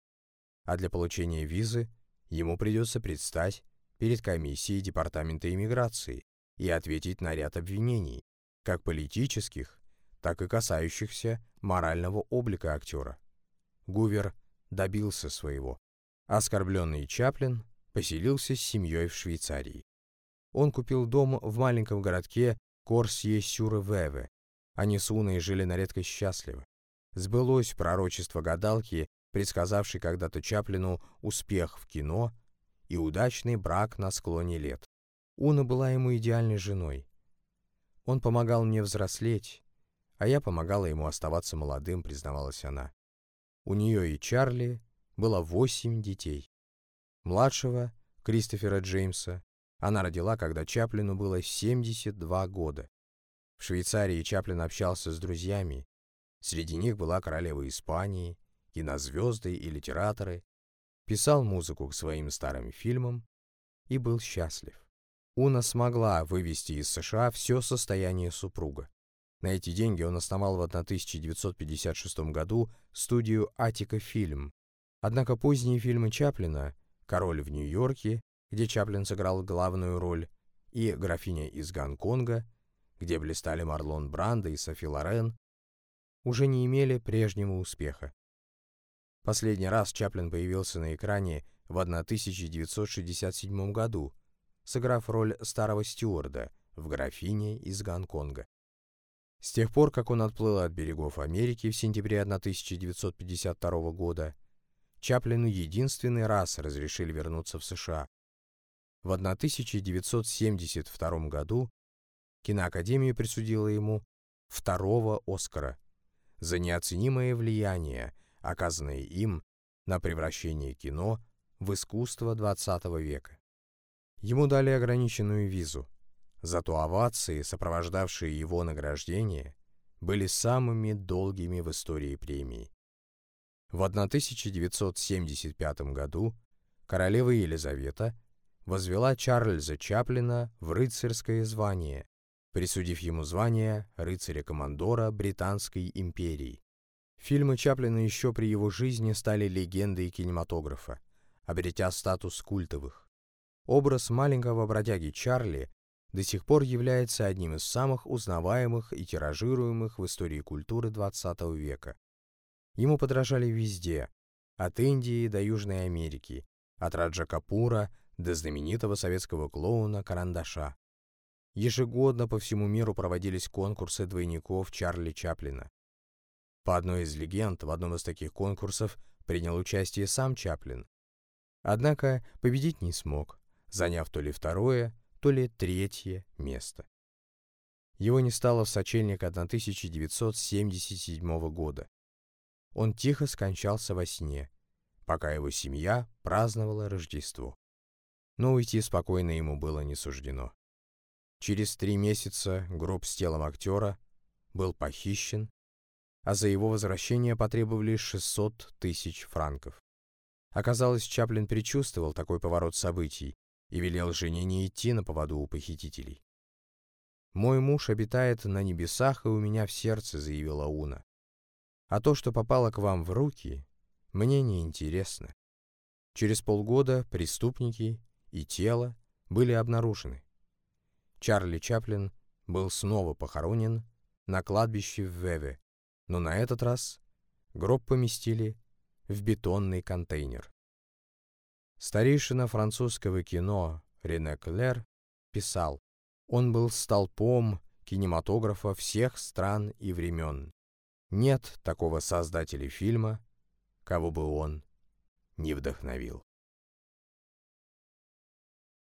а для получения визы ему придется предстать перед комиссией Департамента иммиграции и ответить на ряд обвинений, как политических, так и касающихся морального облика актера. Гувер добился своего. Оскорбленный Чаплин поселился с семьей в Швейцарии. Он купил дом в маленьком городке Корсье-Сюре-Веве. Они с Уной жили на редкость счастливо. Сбылось пророчество гадалки, предсказавшей когда-то Чаплину успех в кино и удачный брак на склоне лет. Уна была ему идеальной женой. Он помогал мне взрослеть, а я помогала ему оставаться молодым, признавалась она. У нее и Чарли было восемь детей. Младшего, Кристофера Джеймса, она родила, когда Чаплину было 72 года. В Швейцарии Чаплин общался с друзьями. Среди них была королева Испании, кинозвезды и литераторы, писал музыку к своим старым фильмам и был счастлив. Уна смогла вывести из США все состояние супруга. На эти деньги он основал в 1956 году студию «Атика Фильм». Однако поздние фильмы Чаплина «Король в Нью-Йорке», где Чаплин сыграл главную роль, и «Графиня из Гонконга», где блистали Марлон Брандо и Софи Лорен, уже не имели прежнего успеха. Последний раз Чаплин появился на экране в 1967 году, сыграв роль старого стюарда в «Графине из Гонконга». С тех пор, как он отплыл от берегов Америки в сентябре 1952 года, Чаплину единственный раз разрешили вернуться в США. В 1972 году киноакадемия присудила ему второго Оскара за неоценимое влияние, оказанное им на превращение кино в искусство XX века. Ему дали ограниченную визу, зато овации, сопровождавшие его награждение, были самыми долгими в истории премии. В 1975 году королева Елизавета возвела Чарльза Чаплина в рыцарское звание присудив ему звание рыцаря-командора Британской империи. Фильмы Чаплина еще при его жизни стали легендой кинематографа, обретя статус культовых. Образ маленького бродяги Чарли до сих пор является одним из самых узнаваемых и тиражируемых в истории культуры XX века. Ему подражали везде, от Индии до Южной Америки, от Раджа Капура до знаменитого советского клоуна Карандаша. Ежегодно по всему миру проводились конкурсы двойников Чарли Чаплина. По одной из легенд, в одном из таких конкурсов принял участие сам Чаплин. Однако победить не смог, заняв то ли второе, то ли третье место. Его не стало в сочельник 1977 года. Он тихо скончался во сне, пока его семья праздновала Рождество. Но уйти спокойно ему было не суждено. Через три месяца гроб с телом актера был похищен, а за его возвращение потребовали 600 тысяч франков. Оказалось, Чаплин предчувствовал такой поворот событий и велел жене не идти на поводу у похитителей. «Мой муж обитает на небесах и у меня в сердце», — заявила Уна. «А то, что попало к вам в руки, мне не интересно». Через полгода преступники и тело были обнаружены. Чарли Чаплин был снова похоронен на кладбище в Веве, но на этот раз гроб поместили в бетонный контейнер. Старейшина французского кино Рене Клер писал, он был столпом кинематографа всех стран и времен. Нет такого создателя фильма, кого бы он не вдохновил.